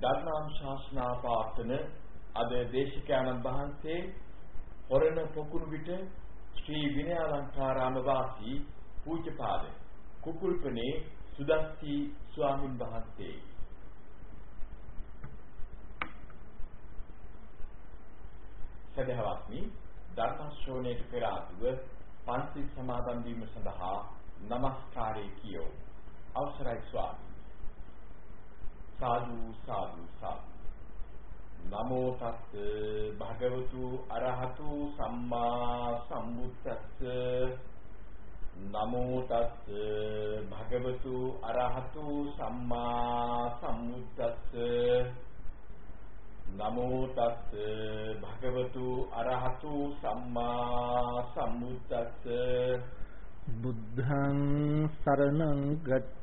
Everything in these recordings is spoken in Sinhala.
ධර්මානුශාසනා පාඨන අද දේශකයන්න් වහන්සේ හොරණ පොකුණු විට ශ්‍රී විනයාලංකාරාම වාසී පූජ්‍යපාද කුකුල්පනේ සුදස්සි ස්වාමින් වහන්සේ. සදහවත්නි ධර්ම ශ්‍රවණයට පෙර ආතුව පන්සිල් සමාදන් වීම සඳහා নমස්කාරය කියෝ. අවසරයි ස්වාමී. සාදු සාදු සාදු. නමෝ තස්ස භගවතු අරහතු සම්මා සම්බුද්දස්ස. නමෝ තස්ස භගවතු අරහතු සම්මා සම්බුද්දස්ස. නමෝ තස්ස භගවතු අරහතු සම්මා සම්බුද්දස්ස. බුද්ධං සරණං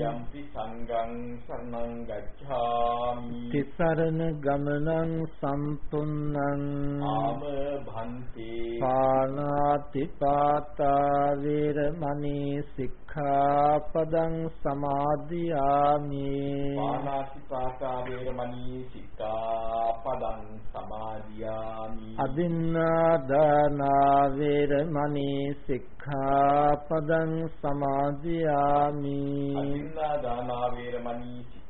යම්පි සංඝං සරණං ගච්ඡාමි। තිසරණ ගමනං සම්පුන්නං ආම භන්තේ පානාති පාතා වේරමණී සික්ඛාපදං සමාදියාමි। පානාති පාතා වේරමණී සික්ඛාපදං සමාදියාමි। අදින්නා දාන වේරමණී සික්ඛාපදං සමාදියාමි අදින්නා දානා වේරමණී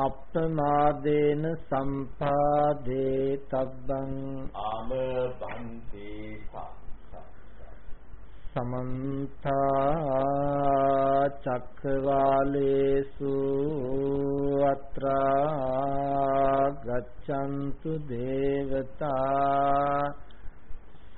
අප්පමාදේන සම්පාදේ තබ්බං ආම බන්තේ සමන්ත චක්කවාලේසු අත්‍රා ගච්ඡන්තු දේවතා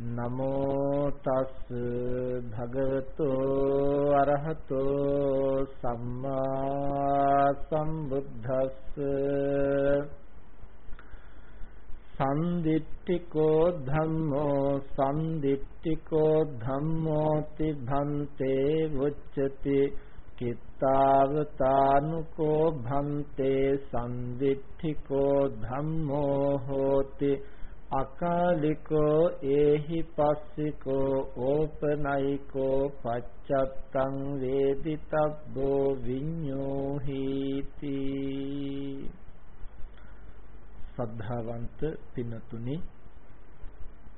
නමෝ තස් භගවතෝ අරහතෝ සම්මා සම්බුද්දස්ස සම්දිට්ඨිකෝ ධම්මෝ සම්දිට්ඨිකෝ ධම්මෝ තිභන්තේ වුච්චති කිත්තාවතානුකෝ භන්තේ සම්දිට්ඨිකෝ ධම්මෝ හෝති අකාලිකෝ ඒහි පස්සිකෝ ඕපනයිකෝ පච්චත්තං වේදිතබ්බෝ විඤ්ඤෝහීති. සද්ධාවන්ත පින්නතුනි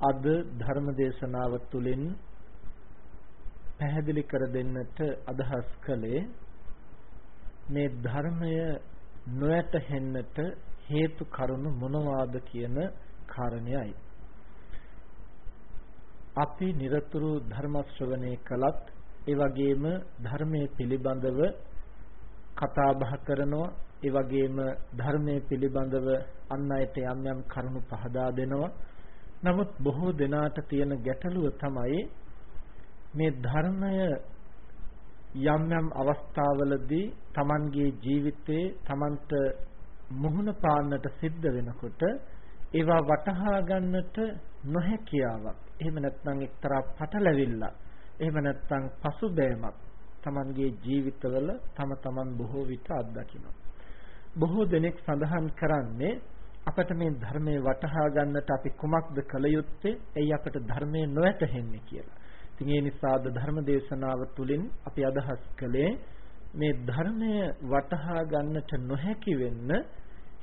අද ධර්ම දේශනාව තුළින් පැහැදිලි කර දෙන්නට අදහස් කළේ මේ ධර්මය නොයැටෙන්නට හේතු කරුණු මොනවාද කියන කාරණයයි. අපි নিরතුරු ධර්ම ශ්‍රවණය කළත් ඒ වගේම ධර්මයේ පිළිබඳව කතා බහ කරනවා ඒ වගේම ධර්මයේ පිළිබඳව අන් අයට යම් යම් කරුණු පහදා දෙනවා නමුත් බොහෝ දෙනාට තියෙන ගැටලුව තමයි මේ ධර්මය යම් යම් අවස්ථාවලදී Tamanගේ ජීවිතේ Tamanට මුහුණ පාන්නට සිද්ධ වෙනකොට ඒවා වටහා ගන්නට නොහැකියාවක්. එහෙම නැත්නම් එක්තරා පටලැවිල්ලක්. එහෙම නැත්නම් පසුබෑමක් Tamanගේ ජීවිතවල තම තමන් බොහෝ විට අත්දකිනවා. බොහෝ දෙනෙක් සඳහන් කරන්නේ අපට මේ ධර්මයේ වටහා ගන්නට අපි කුමක්ද කළ යුත්තේ? එයි අපට ධර්මයේ නොවැටහෙන්නේ කියලා. ඉතින් ඒ නිසාද ධර්ම දේශනාව තුළින් අපි අදහස් කළේ මේ ධර්මය වටහා ගන්නට නොහැකි වෙන්න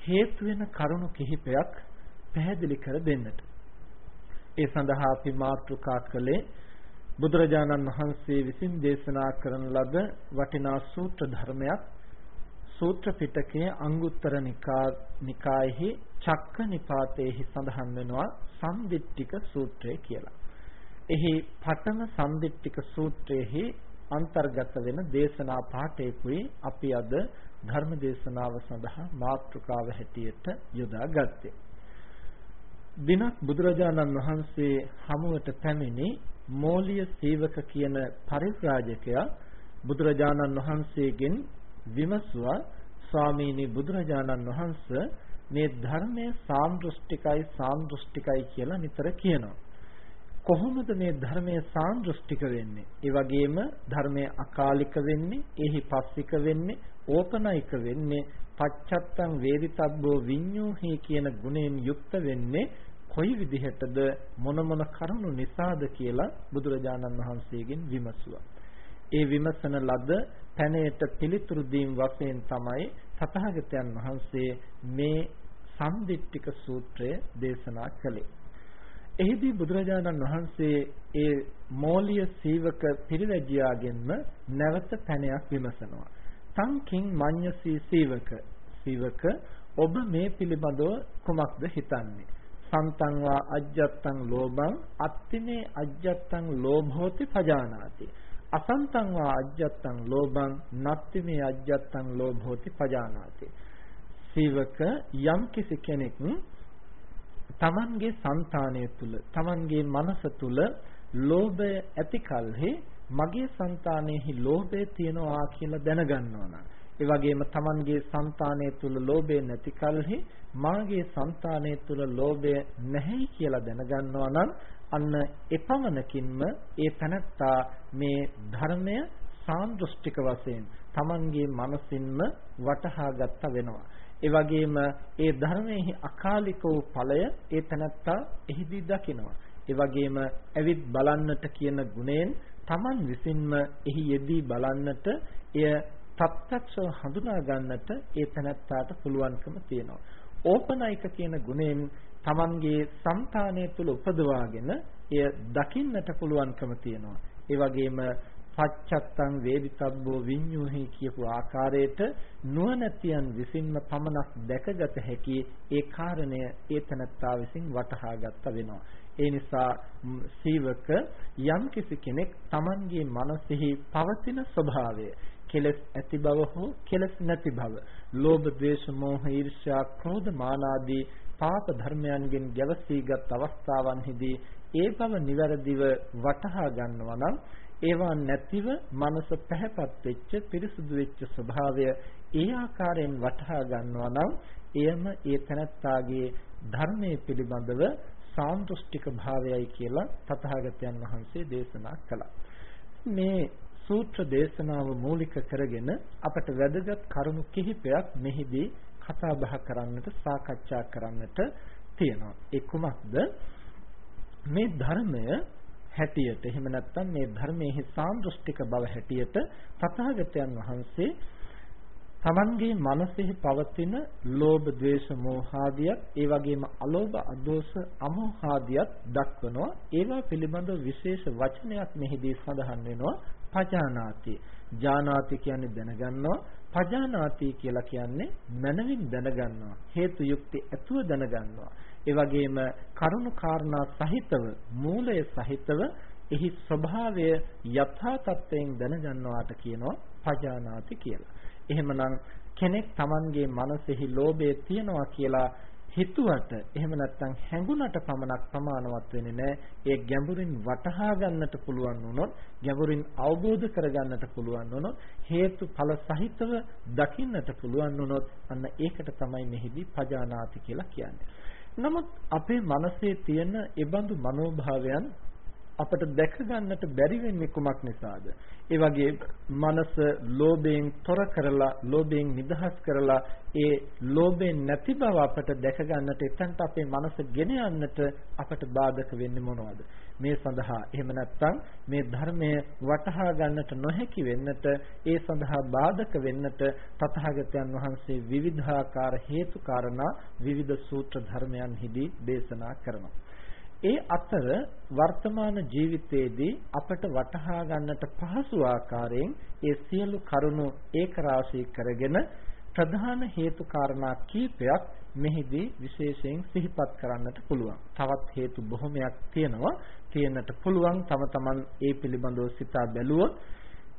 හේතු වෙන කරුණු කිහිපයක් පැහැදිලි කර දෙන්නට. ඒ සඳහා අපි මාතෘකා කළේ බුදුරජාණන් වහන්සේ විසින් දේශනා කරන ලද වටිනා සූත්‍ර ධර්මයක් සූත්‍ර පිටකයේ අංගුත්තර නිකායෙහි චක්ක නිපාතේහි සඳහන් වෙනවා සම්දිට්ඨික සූත්‍රය කියලා. එහි පඨම සම්දිට්ඨික සූත්‍රයේහි අන්තර්ගත වෙන දේශනා පාඨයකුයි අපි අද ධර්ම දේශනාව සඳහා මාතෘකාව හැටියට යොදා ගත්තේ. දිනක් බුදුරජාණන් වහන්සේ හමුවට පැමිණි මෝලිය සීවක කියන පරිත්‍රාජකයා බුදුරජාණන් වහන්සේගෙන් විමසුවා ස්වාමීනි බුදුරජාණන් වහන්සේ මේ ධර්මයේ සාන්දෘෂ්ටිකයි සාන්දෘෂ්ටිකයි කියලා නිතර කියනවා. කොහොමද මේ ධර්මයේ සාන්දෘෂ්ටික වෙන්නේ? ඒ වගේම ධර්මයේ අකාලික වෙන්නේ, එහි පස්සික වෙන්නේ, ඕපනයික වෙන්නේ, පච්චත්තං වේදිතබ්බෝ විඤ්ඤෝහි කියන ගුණයෙන් යුක්ත වෙන්නේ කොයි විදිහටද මොන මොන කරුණු නිසාද කියලා බුදුරජාණන් වහන්සේගෙන් විමසුවා. ඒ විමසන ලද පැනයට පිළිතුරු දීම් වශයෙන් තමයි සතහාගතයන් වහන්සේ මේ සම්දිට්ඨික සූත්‍රය දේශනා කළේ. එහිදී බුදුරජාණන් වහන්සේ ඒ මෝලිය සීවක පිරිවැජියාගෙන්ම නැවත පැනයක් විමසනවා. සංකින් මඤ්ඤසී සීවක සීවක ඔබ මේ පිළිබඳව කුමක්ද හිතන්නේ? සන්තං වා අජ්ජත්තං ලෝභං අත්තිමේ අජ්ජත්තං ලෝභෝති පජානාති. අසන්තං වා අජ්ජත්තං ලෝභං නත්තිමේ අජ්ජත්තං ලෝභෝති පජානාති. සීවක යම් කිසි කෙනෙක් තමන්ගේ సంతානය තුල තමන්ගේ මනස තුල ලෝභය ඇති කලෙහි මගේ సంతානෙහි ලෝභය තියනවා කියලා දැනගන්නවා නම් ඒ වගේම තමන්ගේ సంతානය තුල ලෝභය නැති කලෙහි මාගේ సంతානය තුල ලෝභය නැහැ කියලා දැනගන්නවා නම් අන්න එපමණකින්ම ඒ තනත්තා මේ ධර්මය සාන්දෘෂ්ටික වශයෙන් තමන්ගේ මනසින්ම වටහා ගත්ත වෙනවා. ඒ වගේම ඒ ධර්මයේ අකාලික වූ ඵලය ඒ තනත්තා එහිදී දකිනවා. ඒ වගේම ඇවිත් බලන්නට කියන ගුණයෙන් Taman විසින්ම එහි යෙදී බලන්නට එය ප්‍රත්‍යක්ෂව හඳුනා ගන්නට ඒ තනත්තාට පුළුවන්කම තියෙනවා. ඕපනයික කියන ගුණයෙන් Tamanගේ సంతානය තුල උපදවාගෙන එය දකින්නට පුළුවන්කම තියෙනවා. ඒ වගේම පච්චත්තං වේදිතබ්බෝ විඤ්ඤුහි කියපු ආකාරයට නුවණැතියන් විසින්ම පමණක් දැකගත හැකි ඒ කාරණය ඒ තනත්තා විසින් වටහා ගත්ත වෙනවා. ඒ නිසා සීවක යම් කිසි කෙනෙක් Tamanගේ මනසෙහි පවතින ස්වභාවය කෙලස් ඇති බව හෝ කෙලස් නැති බව ලෝභ ද්වේෂ මෝහ ඊර්ෂ්‍යා ක්‍රෝධ මාන ආදී පාප ධර්මයන්ගෙන් ගැවසීගත් අවස්ථාවන්හිදී ඒ බව નિවරදිව වටහා ගන්නවා නම් ඒවා නැතිව මනස පැහැපත් වෙච්ච පිරිසුදු වෙච්ච ස්වභාවය ඒ ආකාරයෙන් වටහා ගන්නවා නම් එයම ඒ තනත්තාගේ ධර්මයේ පිළිබඳව සාන්දෘෂ්ටික භාවයයි කියලා තථාගතයන් වහන්සේ දේශනා කළා. මේ සූත්‍ර දේශනාව මූලික කරගෙන අපට වැදගත් කරුණු කිහිපයක් මෙහිදී කතා බහ කරන්නට සාකච්ඡා කරන්නට තියෙනවා. ඒ කුමක්ද? මේ ධර්මය හැටියට එහෙම නැත්නම් මේ ධර්මයේ සාන්දෘෂ්ටික බව හැටියට තථාගතයන් වහන්සේ තමන්ගේ මනසෙහි පවතින ලෝභ, ද්වේෂ, මෝහාදියත් ඒ වගේම අලෝභ, අදෝස, අමෝහාදියත් දක්වනවා. ඒවා පිළිබඳව විශේෂ වචනයක් මෙහිදී සඳහන් වෙනවා. පජානාති. ජානාති කියන්නේ දැනගන්නවා. පජානාති කියලා කියන්නේ මනවින් දැනගන්නවා. හේතු යුක්ති ඇතුව දැනගන්නවා. ඒ වගේම කරුණු කාරණා සහිතව මූලය සහිතව එහි ස්වභාවය යථා තත්ත්වයෙන් දැනගන්නවාට කියනවා පජානාති කියලා. එහෙමනම් කෙනෙක් Tamanගේ මනසෙහි ලෝභය තියනවා කියලා හිතුවට එහෙම නැත්නම් හැඟුණට පමණක් ප්‍රමාණවත් වෙන්නේ නැහැ. ඒ ගැඹුරින් වටහා ගන්නට පුළුවන් වුණොත්, ගැඹුරින් අවබෝධ කරගන්නට පුළුවන් වුණොත්, හේතුඵල සහිතව දකින්නට පුළුවන් වුණොත් අන්න ඒකට තමයි මෙහිදී පජානාති කියලා කියන්නේ. නමුත් අපේ මනසේ තියෙන ඒබඳු මනෝභාවයන් අපට දැක ගන්නට බැරි වෙන්නේ කුමක් නිසාද? ඒ වගේ මනස ලෝභයෙන් තොර කරලා, ලෝභයෙන් නිදහස් කරලා, ඒ ලෝභයෙන් නැති බව අපට දැක ගන්නට එතනට අපේ මනස ගෙන යන්නට අපට බාධක වෙන්නේ මොනවද? මේ සඳහා එහෙම නැත්නම් මේ ධර්මය වටහා ගන්නට නොහැකි වෙන්නට ඒ සඳහා බාධක වෙන්නට තථාගතයන් වහන්සේ විවිධාකාර හේතු කාරණා විවිධ සූත්‍ර ධර්මයන්හිදී දේශනා කරනවා. ඒ අතර වර්තමාන ජීවිතයේදී අපට වටහා ගන්නට පහසු ආකාරයෙන් ඒ සියලු කරුණු ඒකරාශී කරගෙන ප්‍රධාන හේතු කාරණා කීපයක් මෙහිදී විශේෂයෙන් සිහිපත් කරන්නට පුළුවන්. තවත් හේතු බොහොමයක් තියෙනවා. තියෙන්නට පුළුවන් තම තමන් ඒ පිළිබඳව සිතා බැලුවොත්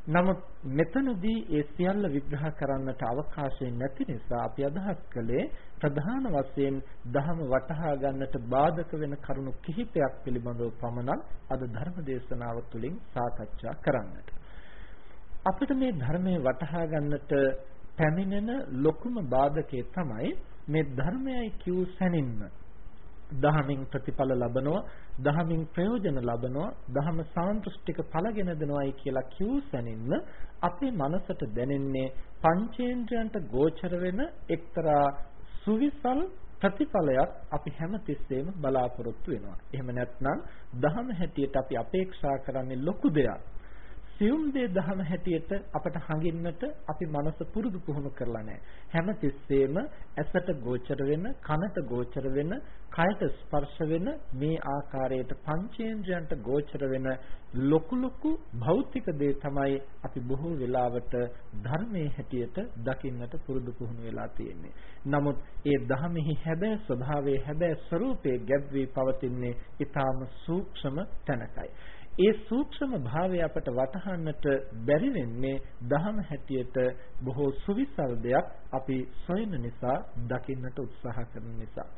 නමුත් මෙතනදී ඒ සියල්ල විග්‍රහ කරන්නට අවකාශය නැති නිසා අපි අදහස් කළේ ප්‍රධාන වශයෙන් ධහම වටහා ගන්නට බාධක වෙන කරුණු කිහිපයක් පිළිබඳව පමණක් අද ධර්ම දේශනාව තුළින් සාකච්ඡා කරන්නට. අපිට මේ ධර්මයේ වටහා ගන්නට පැමිණෙන ලොකුම බාධකේ තමයි මේ ධර්මයයි කියූ සැනින්ම දහමින් ප්‍රතිඵල ලබනවා දහමින් ප්‍රයෝජන ලබනවා දහම සාන්දෘෂ්ටික ඵලගෙන දෙනවායි කියලා කිව් සැනින්ම අපේ මනසට දැනෙන්නේ පංචේන්ද්‍රයන්ට ගෝචර වෙන එක්තරා සුවිසල් ප්‍රතිඵලයක් අපි හැමතිස්සෙම බලාපොරොත්තු වෙනවා. එහෙම නැත්නම් දහම හැටියට අපි අපේක්ෂා කරන්නේ ලොකු දෙයක්. සියුම් දේ දහම හැටියට අපට හඟින්නට අපි මනස පුරුදු පුහුණු කරලා නැහැ. හැම තිස්සෙම ඇසට ගෝචර වෙන, කනට ගෝචර වෙන, කයට ස්පර්ශ වෙන මේ ආකාරයට පංචේන්ද්‍රයන්ට ගෝචර වෙන ලොකු ලොකු භෞතික දේ තමයි අපි බොහෝ වෙලාවට ධර්මයේ හැටියට දකින්නට පුරුදු පුහුණු වෙලා තියෙන්නේ. නමුත් ඒ ධහමෙහි හැබෑ ස්වභාවයේ හැබෑ ස්වરૂපයේ ගැබ් වී පවතින්නේ ඊටාම සූක්ෂම තැනකයි. ඒ සූක්ෂම භාවය අපට වටහන්නට බැරි වෙන්නේ දහම හැටියට බොහෝ සුවිසල් දෙයක් අපි සොයන නිසා දකින්නට උත්සාහ කරන නිසා.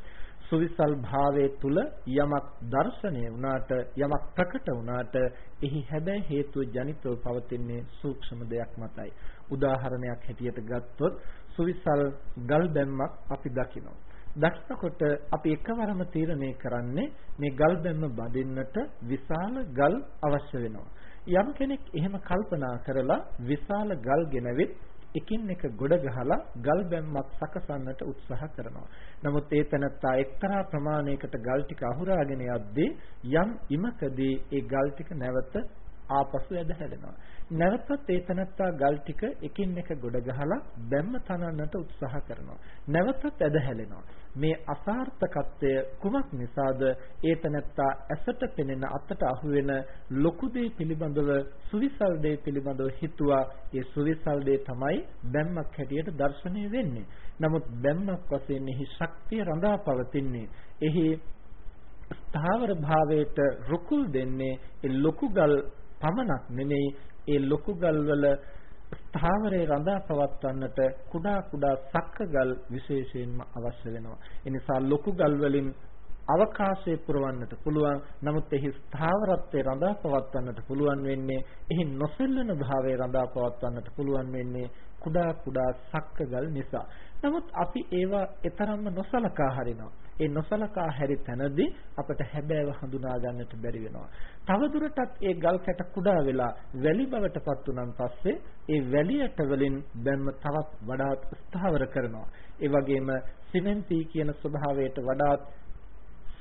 සුවිසල් භාවයේ තුල යමක් දර්ශනය වුණාට යමක් ප්‍රකට වුණාට එහි හැබැයි හේතුව ජනිතව පවතින්නේ සූක්ෂම දෙයක් මතයි. උදාහරණයක් හැටියට ගත්තොත් සුවිසල් ගල් බැම්මක් අපි දකිනවා. දකිනකොට අපි එකවරම තීරණය කරන්නේ මේ ගල් බැම්ම බඳින්නට විශාල ගල් අවශ්‍ය වෙනවා. යම් කෙනෙක් එහෙම කල්පනා කරලා විශාල ගල් ගෙනවිත් එකින් එක ගොඩ ගහලා ගල් බැම්මක් සකසන්නට උත්සාහ කරනවා. නමුත් ඒ තනත්තා එක්තරා ප්‍රමාණයකට ගල් ටික අහුරාගෙන යද්දී යම් ඉමකදී ඒ ගල් ටික නැවත ආපසු ඇද හැලෙනවා. නැවතත් ඒ තනත්තා ගල් ටික එකින් එක ගොඩ ගහලා බැම්ම තනන්නට උත්සාහ කරනවා. නැවතත් ඇද හැලෙනවා. මේ අසාර්ථකත්වය කුමක් නිසාද? ඒ තනත්තා ඇසට පෙනෙන අතට අහුවෙන ලොකු දේ පිළිබඳව සුවිසල් දේ පිළිබඳව හිතුවා. ඒ සුවිසල් දේ තමයි බැම්මක් හැටියට දැర్శණය වෙන්නේ. නමුත් බැම්මක් වශයෙන් එහි ශක්තිය රඳා පවතින්නේ. එහි ස්ථාවර භාවයට රුකුල් දෙන්නේ ඒ ලොකු ගල් පමණක් නෙමෙයි ඒ ලොකු ගල්වල ස්ථාවරේ රඳා පවත්වන්නට කුඩා කුඩා සක්ක ගල් විශේෂයෙන්ම අවශ්‍ය වෙනවා. ඒ නිසා ලොකු ගල් වලින් අවකාශය පුරවන්නට පුළුවන්. නමුත් එහි ස්ථාවරත්වය රඳා පවත්වන්නට පුළුවන් වෙන්නේ එහි නොසෙල්ලන භාවය රඳා පවත්වන්නට පුළුවන් වෙන්නේ කුඩා කුඩා සක්කගල් නිසා. නමුත් අපි ඒවා ඊතරම්ම නොසලකා හරිනවා. ඒ නොසලකා හැරි තැනදී අපට හැබෑව හඳුනා ගන්නට බැරි වෙනවා. තවදුරටත් ඒ ගල් කැට කුඩා වෙලා වැලි බවට පත් වුණන් පස්සේ ඒ වැලියට වලින් බැම්ම තවත් වඩාත් ස්ථාවර කරනවා. ඒ වගේම සිමෙන්ති කියන ස්වභාවයට වඩාත්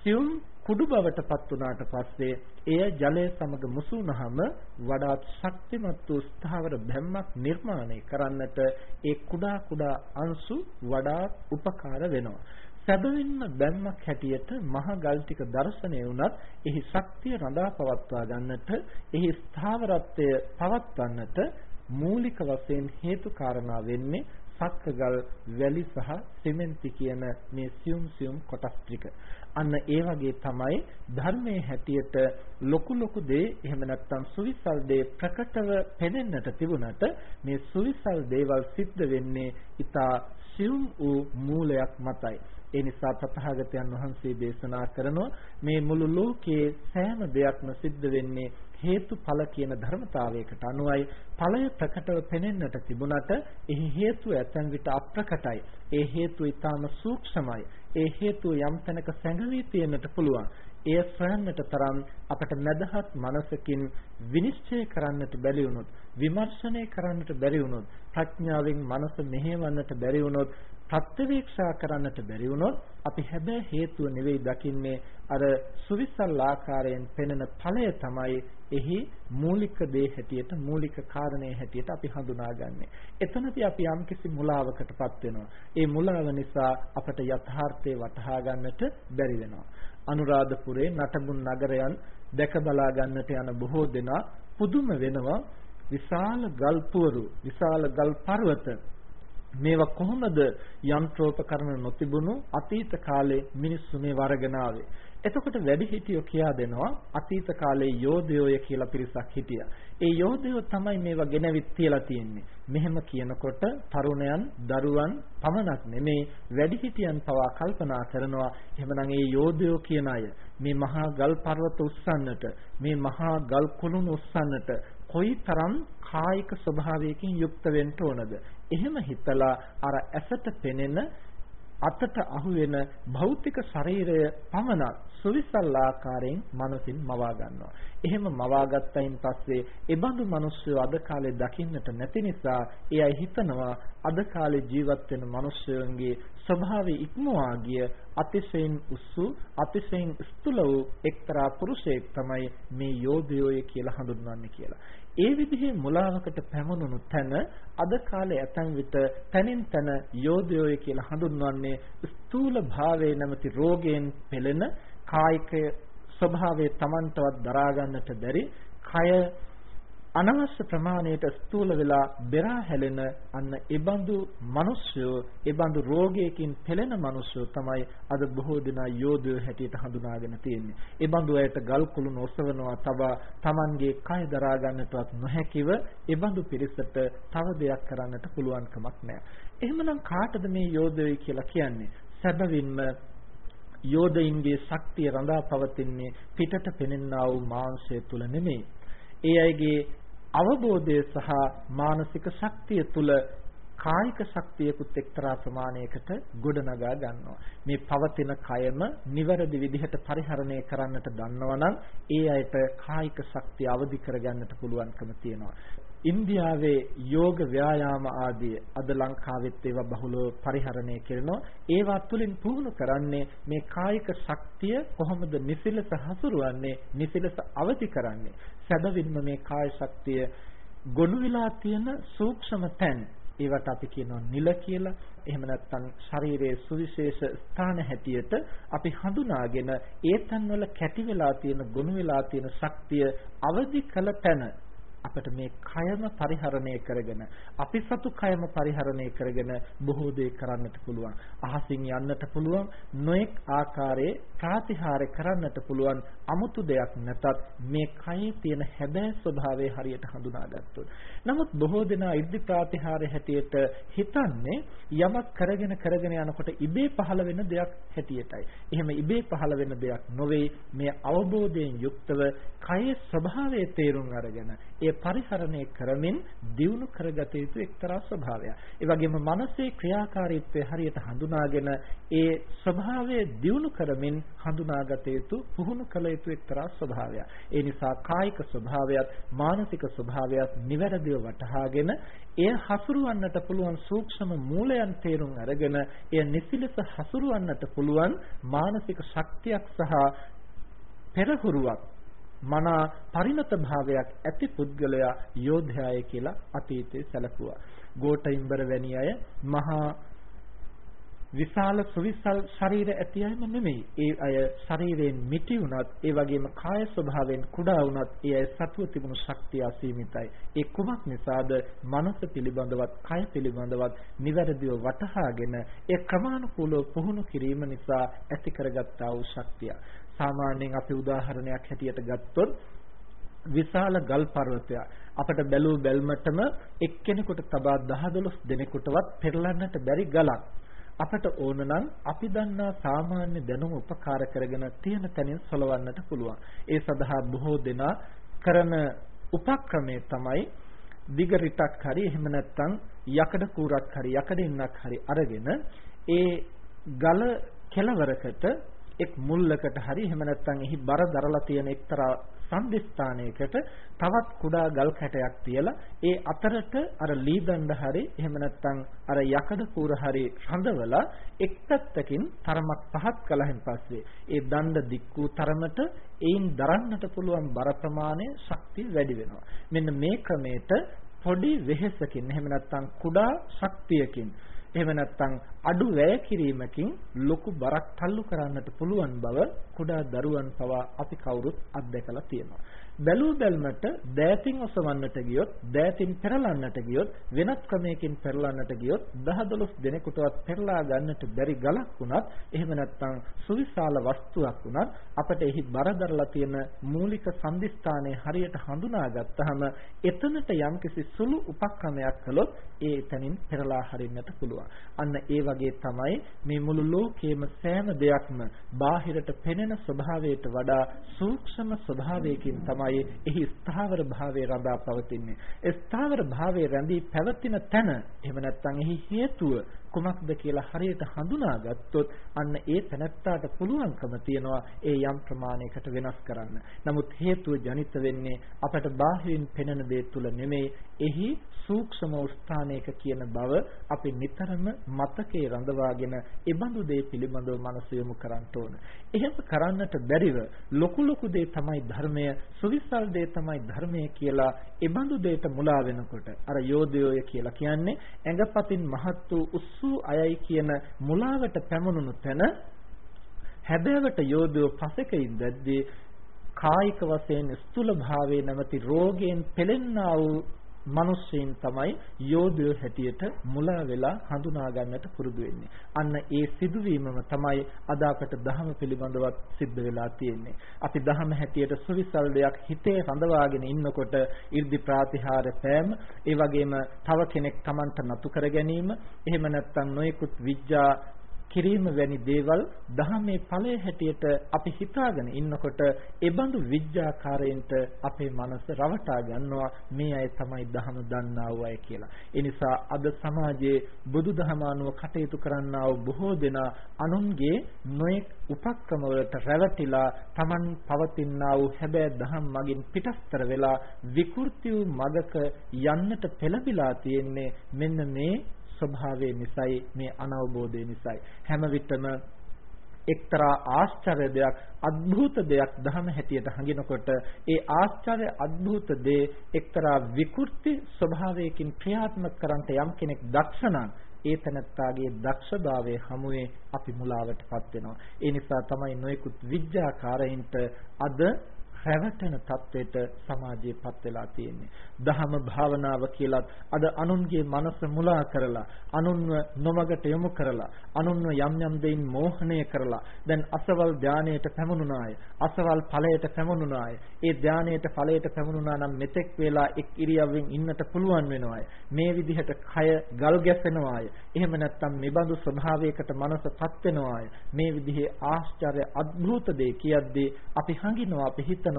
සියුම් කුඩු බවට පත් වුණාට පස්සේ එය ජලය සමග මුසු වුනහම වඩාත් ශක්තිමත් වූ ස්ථාවර බැම්මක් නිර්මාණය කරන්නට ඒ කුඩා කුඩා අංශු වඩාත් උපකාර වෙනවා. සැබවින්ම බැම්මක් හැටියට මහ ගල් ටික දර්ශනය වුණත් එහි ශක්තිය රඳා පවත්වා ගන්නට එහි ස්ථාවරත්වය පවත්වන්නට මූලික වශයෙන් හේතු කාරණා වෙන්නේ සක්කගල් වැලි සහ සිමෙන්ති කියන මේ සියුම් සියුම් කොටස් ටික. අන්න ඒ වගේ තමයි ධර්මයේ හැටියට ලොකු ලොකු දේ එහෙම නැත්නම් සුවිසල් දේ ප්‍රකටව පෙනෙන්නට තිබුණට මේ සුවිසල් දේවල් සිද්ධ වෙන්නේ ඊට සියුම් වූ මූලයක් මතයි. ඒ නිසා තථාගතයන් වහන්සේ දේශනා කරනවා මේ මුළු ලෝකයේ සෑම දෙයක්ම සිද්ධ වෙන්නේ හේතුඵල කියන ධර්මතාවයකට අනුවයි ඵලය ප්‍රකටව පෙනෙන්නට තිබුණට එහි හේතුව ඇතැම් විට අප්‍රකටයි. ඒ හේතුව ඊටාම සූක්ෂමයි. ඒ හේතුව යම් තැනක සැඟවී තියෙන්නට පුළුවන්. එය සොයන්නට තරම් අපට මදහත් මනසකින් විනිශ්චය කරන්නට බැරි වුණොත් විමර්ශනය කරන්නට බැරි වුණොත් ප්‍රඥාවෙන් මනස මෙහෙවන්නට බැරි වුණොත් ප්‍රත්‍යවේක්ෂා කරන්නට බැරි වුණොත් අපි හැබැයි හේතුව නෙවෙයි දකින්නේ අර සුවිසල් ආකාරයෙන් පෙනෙන ඵලය තමයි එහි මූලික දේ හැටියට මූලික කාරණේ හැටියට අපි හඳුනාගන්නේ. එතනදී අපි යම්කිසි මුලාවකටපත් වෙනවා. ඒ මුලාව නිසා අපට යථාර්ථය වටහා ගන්නට බැරි වෙනවා. අනුරාධපුරේ නටබුන් නගරයන් දැක බලා ගන්නට යන බොහෝ දෙනා පුදුම වෙනවා විශාල ගල් පුවරු විශාල ගල් පර්වත මේවා කොහොමද යන්ත්‍රෝපකරණ නොතිබුණු අතීත කාලේ මිනිස්සු මේ වරගෙන ආවේ එතකොට වැඩිහිටියෝ කියා දෙනවා අතීත කාලේ යෝධයෝය කියලා පිරිසක් හිටියා. ඒ යෝධයෝ තමයි මේවා ගෙනවිත් තියලා තියෙන්නේ. මෙහෙම කියනකොට තරුණයන්, දරුවන් පමණක් නෙමේ වැඩිහිටියන් පවා කල්පනා කරනවා එහෙමනම් ඒ යෝධයෝ කියන අය මේ මහා ගල් පර්වත උස්සන්නට, මේ මහා ගල් කුළුණු උස්සන්නට කොයිතරම් කායික ස්වභාවයකින් යුක්ත වෙන්න ඕනද? එහෙම හිතලා අර ඇසට පෙනෙන අතට අහුවෙන භෞතික ශරීරය පමණක් සුවිසල් ආකාරයෙන් මනසින් මවා ගන්නවා. එහෙම මවා ගත්තයින් පස්සේ ඒ බඳු මිනිස්සු අද කාලේ දකින්නට නැති නිසා ඒ අය හිතනවා අද කාලේ ජීවත් වෙන මිනිස්සුන්ගේ ස්වභාවය ඉක්මවා ගිය අතිශයින් උස්සු අතිශයින් ස්තුල වූ එක්තරා පුරුෂයෙක් තමයි මේ යෝධයෝය කියලා හඳුන්වන්නේ කියලා. ඒ විදිහේ මුලාවකට පැමුණුණු තැන අද කාලේ ඇතන් විට තනින් තන යෝධයෝය කියලා හඳුන්වන්නේ ස්ථූල භාවයේ නැමැති රෝගයෙන් පෙළෙන කායික ස්වභාවයේ Tamanටවත් දරා ගන්නට බැරි කය අනවශ්‍ය ප්‍රමාණයට ස්ථූල වෙලා බෙරා හැලෙන අන්න ඒබඳු මිනිස්සු ඒබඳු රෝගයකින් පෙළෙන මිනිස්සු තමයි අද බොහෝ දෙනා යෝධයෝ හැටියට හඳුනාගෙන තියෙන්නේ. ඒබඳු අයට ගල් කුළුණ ඔසවනවා තබා Tamanගේ කය දරා ගන්නටවත් නොහැකිව ඒබඳු පිරිසට තව දෙයක් කරන්නට පුළුවන් කමක් නැහැ. එහෙමනම් කාටද මේ යෝධයෝ කියලා කියන්නේ? සැබවින්ම යෝධයින්ගේ ශක්තිය රඳා පවතින්නේ පිටට පෙනෙනා වූ මාංශය තුල නෙමෙයි. ඒ අයගේ අවබෝධය සහ මානසික ශක්තිය තුල කායික ශක්තියකුත් එක්තරා ප්‍රමාණයකට ගොඩනගා ගන්නවා. මේ පවතින කයම නිවැරදි විදිහට පරිහරණය කරන්නට දන්නවනම් ඒ අයට කායික ශක්තිය අවදි කරගන්නට පුළුවන්කම තියෙනවා. ඉන්දියාවේ යෝග ව්‍යායාම ආදී අද ලංකාවෙත් ඒවා බහුලව පරිහරණය කරනවා. ඒවා තුලින් පුහුණු කරන්නේ මේ කායික ශක්තිය කොහොමද නිසිලස හසුරුවන්නේ, නිසිලස අවදි කරන්නේ. සැබවින්ම මේ කාය ශක්තිය ගොනු වෙලා තියෙන සූක්ෂම තැන් ඒවට අපි කියනවා නිල කියලා. එහෙම නැත්නම් ශරීරයේ සුවිශේෂ ස්ථාන හැටියට අපි හඳුනාගෙන ඒ තැන්වල කැටි වෙලා තියෙන ගොනු වෙලා තියෙන ශක්තිය අවදි කළ තැන අපිට මේ කයම පරිහරණය කරගෙන අපි සතු කයම පරිහරණය කරගෙන බොහෝ දේ කරන්නට පුළුවන්. අහසින් යන්නට පුළුවන්, නොඑක් ආකාරයේ ප්‍රාතිහාර්ය කරන්නට පුළුවන්. 아무තු දෙයක් නැතත් මේ කයේ තියෙන හැබෑ ස්වභාවය හරියට හඳුනාගත්තොත්. නමුත් බොහෝ දෙනා ඉර්ධි ප්‍රාතිහාර්ය හැටියට හිතන්නේ යමක් කරගෙන කරගෙන යනකොට ඉබේ පහළ වෙන දෙයක් හැටියටයි. එහෙම ඉබේ පහළ වෙන දෙයක් නොවේ. මේ අවබෝධයෙන් යුක්තව කයේ ස්වභාවය තේරුම් අරගෙන ඒ පරිහරණය කරමින් දියුණු කරගත යුතු එක්තරා ස්වභාවයක්. ඒ වගේම මනසේ ක්‍රියාකාරීත්වය හරියට හඳුනාගෙන ඒ ස්වභාවය දියුණු කරමින් හඳුනාගත යුතු පුහුණු කළ යුතු එක්තරා ස්වභාවයක්. ඒ නිසා කායික ස්වභාවයත් මානසික ස්වභාවයත් නිවැරදිව වටහාගෙන එය හසුරුවන්නට පුළුවන් සූක්ෂම මූලයන් තේරුම් අරගෙන එය නිසිලස හසුරුවන්නට පුළුවන් මානසික ශක්තියක් සහ පෙරහුරුවක් මනා පරිණත භාවයක් ඇති පුද්ගලයා යෝධයාය කියලා අතීතයේ සැලකුවා. ගෝඨිම්බර වැනි අය මහා විශාල සුවිසල් ශරීර ඇති අයම නෙමෙයි. ඒ අය ශරීරයෙන් මිටි වුණත් ඒ වගේම කාය ස්වභාවයෙන් කුඩා වුණත් ඒ අය සතුව තිබුණු ශක්තිය අසීමිතයි. ඒ කුමක් නිසාද? මනස පිළිබඳවත් කය පිළිබඳවත් නිවැරදිව වටහාගෙන ඒ ක්‍රමානුකූලව පුහුණු කිරීම නිසා ඇති කරගත්තා වූ ශක්තිය. සාමාන්‍යයෙන් අපි උදාහරණයක් හැටියට ගත්තොත් විශාල ගල් පර්වතයක් අපට බැලූ බැල්මටම එක්කෙනෙකුට තබා 10 12 දෙනෙකුටවත් පෙරලන්නට බැරි ගලක් අපට ඕන නම් අපි දන්නා සාමාන්‍ය දැනුම උපකාර කරගෙන තියෙන තැනින් සොලවන්නට පුළුවන්. ඒ සඳහා බොහෝ දෙනා කරන උපක්‍රමය තමයි දිග රිටක් හරි එහෙම නැත්නම් යකඩ කූරක් හරි යකඩින්නක් හරි අරගෙන ඒ ගල කෙලවරකට එක් මුල්ලකට හරි එහෙම නැත්නම් එහි බර දරලා තියෙන එක්තරා සම්දිස්ථානයකට තවත් කුඩා ගල් කැටයක් තියලා ඒ අතරට අර ලී දණ්ඩ හරි එහෙම නැත්නම් අර යකඩ කූර හරි රඳවලා එක් පැත්තකින් තරමක් පහත් කලහින් පස්සේ ඒ දණ්ඩ දික් වූ තරමට ඒයින් දරන්නට පුළුවන් බර ප්‍රමාණය ශක්තිය වැඩි වෙනවා. මෙන්න මේ ක්‍රමයට පොඩි වෙහෙසකින් එහෙම නැත්නම් කුඩා ශක්තියකින් එහෙම නැත්නම් අඩු වැය කිරීමකින් ලොකු බරක් තල්ලු කරන්නට පුළුවන් බව කුඩා දරුවන් පවා අපි කවුරුත් අත්දැකලා තියෙනවා. බැලූ බැල්මට දෑතින් ඔසවන්නට ගියොත් දෑතින් පෙරලන්නට ගියොත් වෙනත් ක්‍රමයකින් පෙරලන්නට ගියොත් 10 12 දෙනෙකුටවත් පෙරලා ගන්නට බැරි ගලක් වුණත් එහෙම නැත්නම් සුවිශාල වස්තුවක් වුණත් අපිට එහි බරදරලා තියෙන මූලික සම්දිස්ථානයේ හරියට හඳුනාගත්තාම එතනට යම්කිසි සුළු උපක්‍රමයක් කළොත් ඒ එතනින් පෙරලා හරින්නට පුළුවන්. අන්න ඒ වගේ තමයි මේ මුළු ලෝකයේම සෑම දෙයක්ම බාහිරට පෙනෙන ස්වභාවයට වඩා සූක්ෂම ස්වභාවයකින් තමයි තමයි එහි ස්ථාවර භාවය රඳා පවතින්නේ. ඒ ස්ථාවර භාවයේ රැඳී පැවතින තැන එහෙම නැත්නම් එහි හේතුව කුමක්ද කියලා හරියට හඳුනාගත්තොත් අන්න ඒ තැනැත්තාට පුළුවන්කම තියනවා ඒ යම් ප්‍රමාණයකට වෙනස් කරන්න. නමුත් හේතුව ජනිත වෙන්නේ අපට බාහිරින් පෙනෙන දේ තුල නෙමෙයි එහි සූක්ෂම ස්ථානයක කියන බව අපි නිතරම මතකේ රඳවාගෙන ඒබඳු දේ පිළිබඳව මනස යොමු කරන්න ඕන. එහෙම කරන්නට බැරිව ලොකු ලොකු දේ තමයි ධර්මය, සුවිසල් දේ තමයි ධර්මය කියලා ඒබඳු දෙයට මුලා වෙනකොට අර යෝධයෝය කියලා කියන්නේ ඇඟපතින් මහත් වූ උස් 86යි කියන මුලාවට පැමුණුණු තැන හැබෑවට යෝධයෝ පසෙක ඉඳද්දී කායික වශයෙන් ස්තුල භාවයේ නැමැති රෝගයෙන් පෙළෙන්නා වූ මිනිස්සෙන් තමයි යෝධයෝ හැටියට මුලා වෙලා හඳුනා ගන්නට පුරුදු වෙන්නේ. අන්න ඒ සිදුවීමම තමයි අද අපට ධහම පිළිබඳවත් සිද්ධ වෙලා තියෙන්නේ. අපි ධහම හැටියට සුවිසල් දෙයක් හිතේ රඳවාගෙන ඉන්නකොට 이르දි ප්‍රාතිහාර පෑම, ඒ වගේම තව කෙනෙක් Tamanට නතු කර ගැනීම, එහෙම නැත්නම් නොයෙකුත් විඥා කිරීම වැනි දේවල් දහමේ ඵලයේ හැටියට අපි හිතාගෙන ඉන්නකොට ඒ බඳු විඥාකාරයෙන්ට අපේ මනස රවටා ගන්නවා මේ අය තමයි දහම දන්නා වූ අය කියලා. ඒ නිසා අද සමාජයේ බුදුදහම අනුව කටයුතු කරන්නා වූ බොහෝ දෙනා අනුන්ගේ නොයෙක් උපක්‍රම වලට රැවටිලා Taman පවතිනා වූ හැබෑ දහම් මගින් පිටස්තර වෙලා විකෘති වූ මගක යන්නට පෙළඹිලා තියෙන්නේ මෙන්න මේ ස්වභාවය නිසයි මේ අනවබෝධය නිසයි. හැම විටම එක්තරා ආශ්චර්ය දෙයක් අద్භූත දෙයක් ධම හැටියට හඟිනකොට ඒ ආශ්චර්ය අద్භූත දේ එක්තරා විකෘති ස්වභාවයකින් ක්‍රියාත්මක කරන්නට යම් කෙනෙක් දක්ෂ නම් ඒ තනත්තාගේ දක්ෂභාවයේ හමුවේ අපි මුලාවටපත් වෙනවා. ඒ නිසා තමයි නොයෙකුත් විද්‍යාකාරයින්ට අද රැවටෙන තත්වයට සමාජයේපත් වෙලා තියෙන්නේ. දහම භාවනාව කියලත් අද අනුන්ගේ මනස මුලා කරලා, අනුන්ව නොමගට යොමු කරලා, අනුන්ව යම් යම් දෙයින් මෝහණය කරලා, දැන් අසවල් ධානයට පැමුණුනාය, අසවල් ඵලයට පැමුණුනාය. ඒ ධානයට ඵලයට පැමුණුනා නම් මෙතෙක් වේලා එක් ඉරියව්වෙන් ඉන්නට පුළුවන් වෙනවාය. මේ විදිහට කය ගල් ගැසෙනවාය. එහෙම නැත්නම් මෙබඳු ස්වභාවයකට මනසපත් වෙනවාය. මේ විදිහේ ආශ්චර්ය අద్භූත දේ කියද්දී අපි හඟිනවා අපි හිතනවා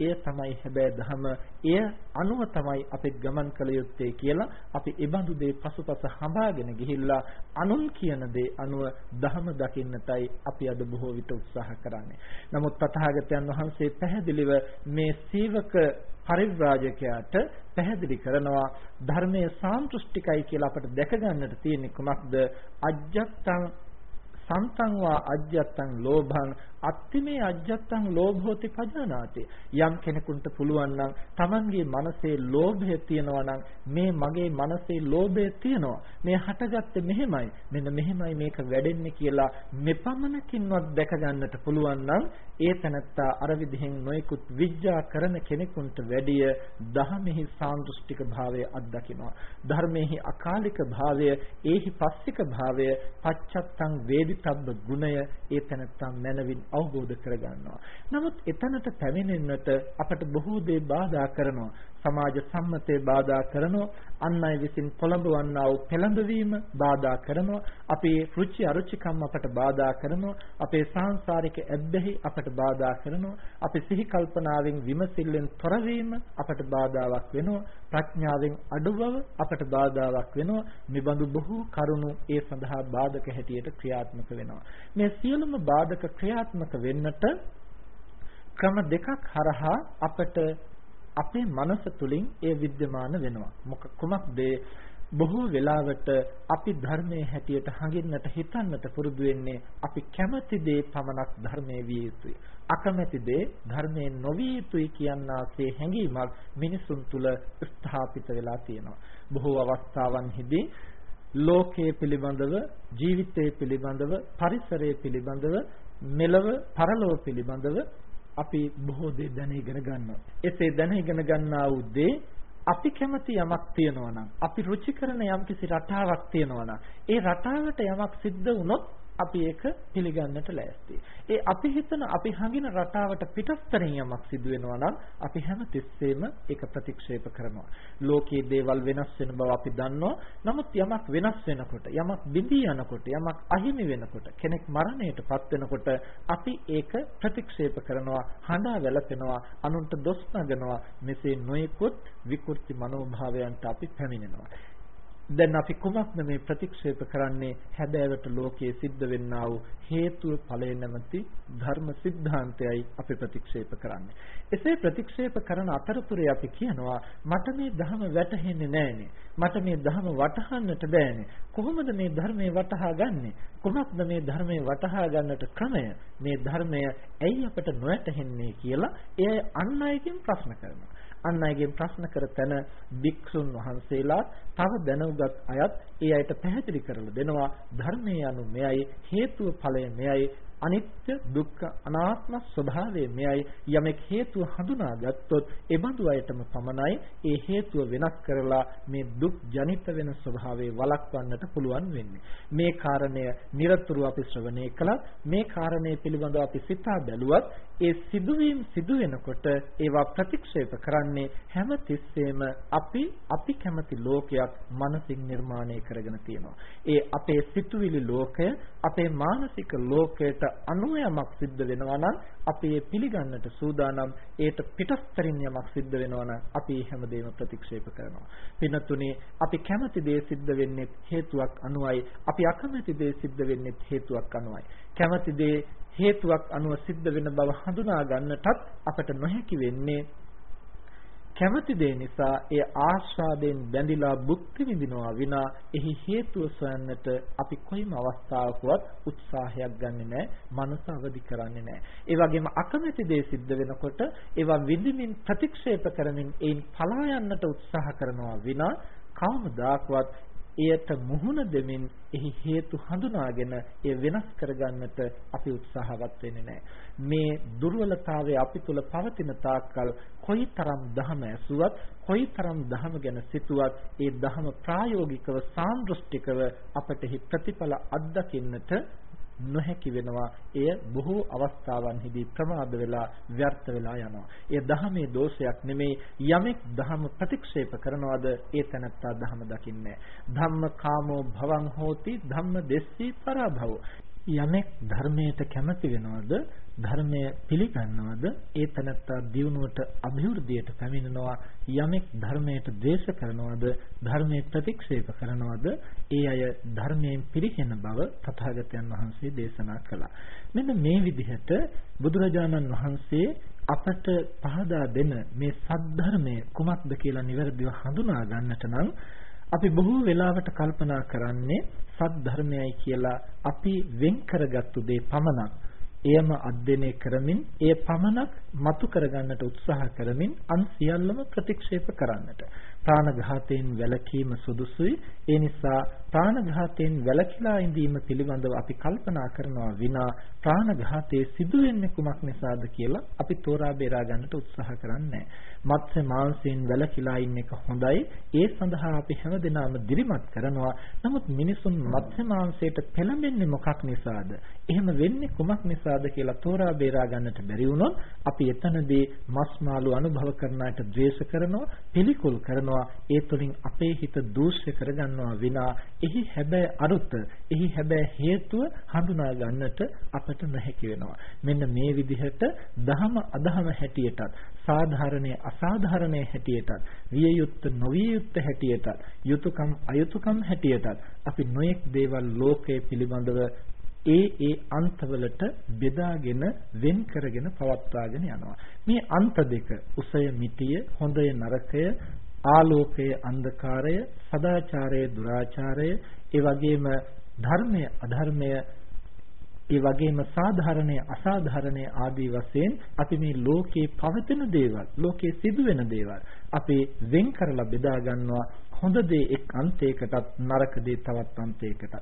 එය තමයි හැබැයි ධම එය අනුව තමයි අපි ගමන් කළ යුත්තේ කියලා අපි ඒබඳු දේ පසුපස හඹාගෙන ගිහිල්ලා අනුන් කියන දේ අනුව ධම දකින්නටයි අපි අද බොහෝ විට උත්සාහ කරන්නේ. නමුත් තථාගතයන් වහන්සේ පැහැදිලිව මේ සීවක පරිව්‍රාජකයාට පැහැදිලි කරනවා ධර්මයේ සාන්තුෂ්ටිකයි කියලා අපිට දැක ගන්නට තියෙන්නේ කුමක්ද? අජ්ජත්තං සන්තං වා අජ්ජත්තං ලෝභං අත්තිමේ අජ්ජත්තං ලෝභෝති පජානාති. යම් කෙනෙකුට පුළුවන් නම් Tamanගේ මනසේ ලෝභය තියෙනවා නම් මේ මගේ මනසේ ලෝභය තියෙනවා. මේ හටගත්තේ මෙහෙමයි. මෙන්න මෙහෙමයි මේක වැඩෙන්නේ කියලා මෙපමණකින්වත් දැක ගන්නට පුළුවන් නම් ඒ තනත්තා අර විදිහෙන් නොයෙකුත් විඥා කරන කෙනෙකුට වැඩිය දහමෙහි සාන්දෘෂ්ටික භාවය අත්දකිනවා. ධර්මෙහි අකාලික භාවය ඒහි පස්සික භාවය පච්චත්තං වේදිතබ්බ ගුණය ඒ තනත්තා මනවින් අවබෝධ කරගන්නවා. නමුත් එතනට පැමිණෙන්නට අපට බොහෝ දේ බාධා කරනවා. සමාජ සම්මතේ බාධා කරනවා. අන් අය විසින් පොළඹවන්නා වූ පෙළඹවීම බාධා කරනවා. අපේ රුචි අරුචිකම් අපට බාධා කරනවා. අපේ සාංශාරික ඇබ්බැහි අපට බාධා කරනවා. අපි සිහි කල්පනාවෙන් විමසිල්ලෙන් තොරවීම අපට බාධාවක් වෙනවා. ප්‍රඥාවෙන් අඩුවව අපට බාධාවක් වෙනවා. මෙබඳු බොහෝ කරුණු ඒ සඳහා බාධක හැටියට ක්‍රියාත්මක වෙනවා. මේ සියලුම බාධක ක්‍රියාත්මක වෙන්නට ක්‍රම දෙකක් හරහා අපට අපේ මනස තුලින් ඒ विद्यमान වෙනවා. මොක කුමක්ද බොහෝ වෙලාවට අපි ධර්මයේ හැටියට හඟින්නට හිතන්නට පුරුදු වෙන්නේ අපි කැමති දේ පමණක් ධර්මයේ විය යුතුයි. අකමැති දේ ධර්මයේ නොවිය යුතුයි කියනාසේ හැඟීමක් මිනිසුන් තුල ස්ථාපිත වෙලා තියෙනවා. බොහෝ අවස්ථාවන්හිදී ලෝකයේ පිළිබඳව ජීවිතයේ පිළිබඳව පරිසරයේ පිළිබඳව මෙලව පරලොව පිළිබඳව අපි බොහෝ දේ දැන ඉගෙන ගන්නවා. එසේ දැන ඉගෙන ගන්නා වූ දේ අපි කැමති යමක් තියෙනවා නම් අපි රුචි කරන යම්කිසි රටාවක් තියෙනවා නම් ඒ රටාවට යමක් සිද්ධ වුණොත් අපි ඒක පිළිගන්නට ලෑස්ති. ඒ අපි හිතන අපි හඟින රටාවට පිටස්තරින් යමක් සිදු වෙනවා නම් අපි හැම තිස්සෙම ඒක ප්‍රතික්ෂේප කරනවා. ලෝකයේ දේවල් වෙනස් වෙන බව අපි දන්නවා. නමුත් යමක් වෙනස් වෙනකොට, යමක් බිඳී යනකොට, යමක් අහිමි වෙනකොට, කෙනෙක් මරණයටපත් වෙනකොට අපි ඒක ප්‍රතික්ෂේප කරනවා, හඬා වැළපෙනවා, අනුන්ට දොස් නගනවා. මෙසේ නොයෙකුත් විකෘති මනෝභාවයන්ට අපි පැමිණෙනවා. දැන් අපි කුමක්ද මේ ප්‍රතික්ෂේප කරන්නේ හැබෑවට ලෝකයේ සිද්ධ වෙන්නා වූ හේතුව ඵලය නැමැති ධර්ම સિદ્ધාන්තයයි අපි ප්‍රතික්ෂේප කරන්නේ. එසේ ප්‍රතික්ෂේප කරන අතරතුරේ අපි කියනවා මට මේ ධර්ම වැටහෙන්නේ නැහනේ. මට මේ ධර්ම වටහන්නට බෑනේ. කොහොමද මේ ධර්මයේ වටහා ගන්නෙ? කොහොමද මේ ධර්මයේ වටහා ගන්නට ක්‍රමය? මේ ධර්මය ඇයි අපට නොවැටහෙන්නේ කියලා එය අන් අයකින් ප්‍රශ්න කරනවා. අන් අයගෙන් ප්‍රශ්න කර තැන භික්ෂුන් වහන්සේලා තව දැනුගත් අයත් ඒ අයට පැහැදිලි කරලා දෙනවා. ධර්මයේ anu මෙයයි හේතුව ඵලය මෙයයි අනිත්‍ය දුක්ඛ අනාත්ම ස්වභාවය මෙයයි යමෙක් හේතුව හඳුනාගත්තොත් ඒ බඳු අයටම පමණයි ඒ හේතුව වෙනස් කරලා මේ දුක් ජනිත වෙන ස්වභාවය වළක්වන්නට පුළුවන් වෙන්නේ. මේ කාරණය নিরතුරු අපි ශ්‍රවණය කළත් මේ කාරණය පිළිබඳව අපි සිතා බැලුවත් ඒ සිදුවීම් සිදු වෙනකොට ඒවා ප්‍රතික්ෂේප කරන්නේ හැම තිස්සෙම අපි අපි කැමති ලෝකයක් මනසින් නිර්මාණය කරගෙන තියෙනවා. ඒ අපේ සිතුවිලි ලෝකය අපේ මානසික ලෝකයට අනුව යමක් සිද්ධ වෙනවා නම් අපි ඒ පිළිගන්නට සූදානම් ඒට පිටස්තරින් යමක් සිද්ධ වෙනවා නම් අපි හැමදේම ප්‍රතික්ෂේප කරනවා. පිනතුනේ අපි කැමති දේ සිද්ධ වෙන්නේ හේතුවක් අනුවයි. අපි අකමැති දේ සිද්ධ වෙන්නේ හේතුවක් අනුවයි. කැමති දේ හේතුවක් අනුව සිද්ධ වෙන බව හඳුනා ගන්නටත් අපට නොහැකි වෙන්නේ කැමති දේ නිසා ඒ ආස්වාදයෙන් බැඳිලා භුක්ති විඳිනවා විනා එහි හේතුව සොයන්නට අපි කොයිම අවස්ථාවකවත් උත්සාහයක් ගන්නෙ නැහැ මනස අවදි කරන්නේ නැහැ. ඒ වගේම අකමැති දේ සිද්ධ වෙනකොට ඒවා විඳින්මින් ප්‍රතික්ෂේප කරමින් ඒන් පලා යන්නට උත්සාහ කරනවා විනා කවමදාකවත් එයට මුහුණ දෙමින් එහි හේතු හඳුනාගෙන ඒ වෙනස් කරගන්නට අපි උත්සාහවත් වෙන්නේ නැහැ. මේ දුර්වලතාවය අපි තුල පවතින තාක්කල් කොයිතරම් දහම ඇසුවත් කොයිතරම් දහම ගැන සිතුවත් ඒ දහම ප්‍රායෝගිකව සාන්දෘෂ්ටිකව අපට ප්‍රතිඵල අත්දකින්නට නොහැකි වෙනවා. එය බොහෝ අවස්ථාවන්හිදී ප්‍රමාද වෙලා ව්‍යර්ථ වෙලා යනවා. එය දහමේ දෝෂයක් නෙමෙයි යමෙක් දහම ප්‍රතික්ෂේප කරනවාද ඒ තැනත්තා දහම දකින්නේ ධම්ම කාමෝ භවං හෝති ධම්ම දෙස්සී පරාභවෝ යමෙක් ධර්මයට කැමති වෙනවද ධර්මය පිළිගන්නවද? ඒ තනත්තා දියුණුවට અભිවෘද්ධියට පැමිණෙනවා යමෙක් ධර්මයට ද්වේෂ කරනවද? ධර්මයේ ප්‍රතික්ෂේප කරනවද? ඒ අය ධර්මයෙන් පිරිහෙන බව තථාගතයන් වහන්සේ දේශනා කළා. මෙන්න මේ විදිහට බුදුරජාණන් වහන්සේ අපට පහදා දෙන මේ සද්ධර්මය කුමක්ද කියලා නිවැරදිව හඳුනා ගන්නට නම් අපි බොහෝ වෙලාවට කල්පනා කරන්නේ සද්ධර්මයයි කියලා අපි වෙන් කරගත්තු දේ පමණක්. එයම අධ්‍යයනය කරමින් එය පමණක් මතු කරගන්නට උත්සාහ කරමින් අන් සියල්ලම ප්‍රතික්ෂේප කරන්නට. ප්‍රාණඝාතයෙන් වැළකීම සුදුසුයි. ඒ නිසා ප්‍රාණඝාතයෙන් වැළකීලා ඉඳීම පිළිබඳව අපි කල්පනා කරනවා විනා ප්‍රාණඝාතයේ සිදු වෙන්නේ කුමක් නිසාද කියලා අපි තෝරා බේරා ගන්නට උත්සාහ කරන්නේ මත්ස්‍ය මාංශයෙන් වැළකීලා ඉන්න එක හොඳයි. ඒ සඳහා අපි හැමදෙනාම දිරිමත් කරනවා. නමුත් මිනිසුන් මත්ස්‍ය මාංශයට පෙළඹෙන්නේ මොකක් නිසාද? එහෙම වෙන්නේ කුමක් නිසාද කියලා තෝරා බේරා ගන්නට බැරි වුණොත් අපි එතනදී මස් මාළු අනුභව කරනාට ද්වේෂ කරනවා පිළිකුල් කරනවා. ඒ තුළින් අපේ හිත දූෂ්‍ය කරගන්නවා විනා එහි හැබෑ අරුත එහි හැබෑ හේතුව හඳුනා ගන්නට අපට නොහැකි වෙනවා මෙන්න මේ විදිහට දහම අදහම හැටියටත් සාධාරණයේ අසාධාරණයේ හැටියටත් විය යුත්ත නොවිය යුත්ත හැටියටත් යුතුයකම් අයුතුයකම් හැටියටත් අපි නොයෙක් දේවල් ලෝකයේ පිළිබඳව ඒ ඒ අන්තවලට බෙදාගෙන වෙන් කරගෙන පවත්වාගෙන යනවා. මේ අන්ත දෙක උසය මිටිය, හොඳය නරකය, ආලෝකය අන්ධකාරය, සදාචාරය දුරාචාරය, ඒ වගේම ධර්මය අධර්මය ඒ වගේම සාධාරණය අසාධාරණය ආදී වශයෙන් අපි මේ ලෝකේ පවතින දේවල් ලෝකේ සිදුවෙන දේවල් අපි වෙන් කරලා බෙදා ගන්නවා හොඳ දේ එක් අන්තයකටත් නරක දේ තවත් අන්තයකටත්.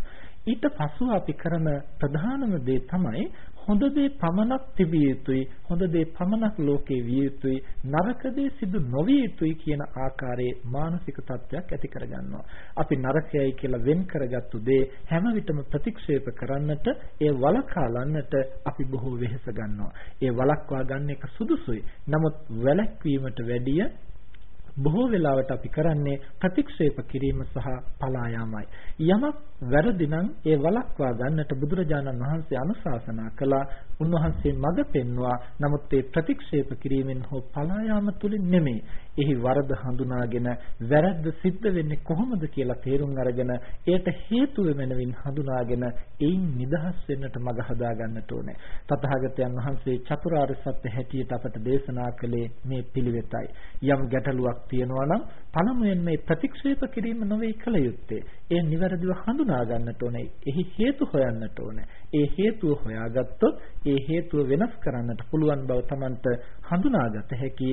ඊට පසුව අපි කරන ප්‍රධානම දේ තමයි හොඳ දේ පමණක් තිබිය යුතුයි හොඳ දේ පමණක් ලෝකේ විය යුතුයි නරක දේ සිදු නොවිය යුතුයි කියන ආකාරයේ මානසික තත්ත්වයක් ඇති කරගන්නවා. අපි නරකයයි කියලා වෙන් කරගත්තු දේ හැම විටම ප්‍රතික්ෂේප කරන්නට ඒ වළකාලන්නට අපි බොහෝ වෙහෙස ගන්නවා. ඒ වළක්වා ගන්න එක සුදුසුයි. නමුත් වැළැක්වීමට වැඩිය බොහෝ වෙලාවට අපි කරන්නේ ප්‍රතික්ෂේප කිරීම සහ පලා යාමයි. යමක් වැරදි නම් ඒ වළක්වා ගන්නට බුදුරජාණන් වහන්සේ අනුශාසනා කළා. උන්වහන්සේ මඟ පෙන්වුවා. නමුත් ඒ ප්‍රතික්ෂේප කිරීමෙන් හෝ පලා යාම තුලින් නෙමෙයි. එහි වරද හඳුනාගෙන වැරද්ද සිද්ධ වෙන්නේ කොහොමද කියලා තේරුම් අරගෙන ඒට හේතුව වෙනවින් හඳුනාගෙන එයින් නිදහස් වෙන්නට මඟ හදා ගන්නට ඕනේ. තථාගතයන් වහන්සේ චතුරාර්ය සත්‍ය හැටියට අපට දේශනා කළේ මේ පිළිවෙතයි. යම් ගැටලුවක් තියෙනවා නම් පළමුවෙන් මේ ප්‍රතික්ෂේප කිරීම නොවේ කළ යුත්තේ. ඒ නිවැරදිව හඳුනා ගන්නට ඕනේ. එහි හේතු හොයන්නට ඕනේ. ඒ හේතුව හොයාගත්තොත් ඒ හේතුව වෙනස් කරන්නට පුළුවන් බව Tamanට හඳුනාගත හැකි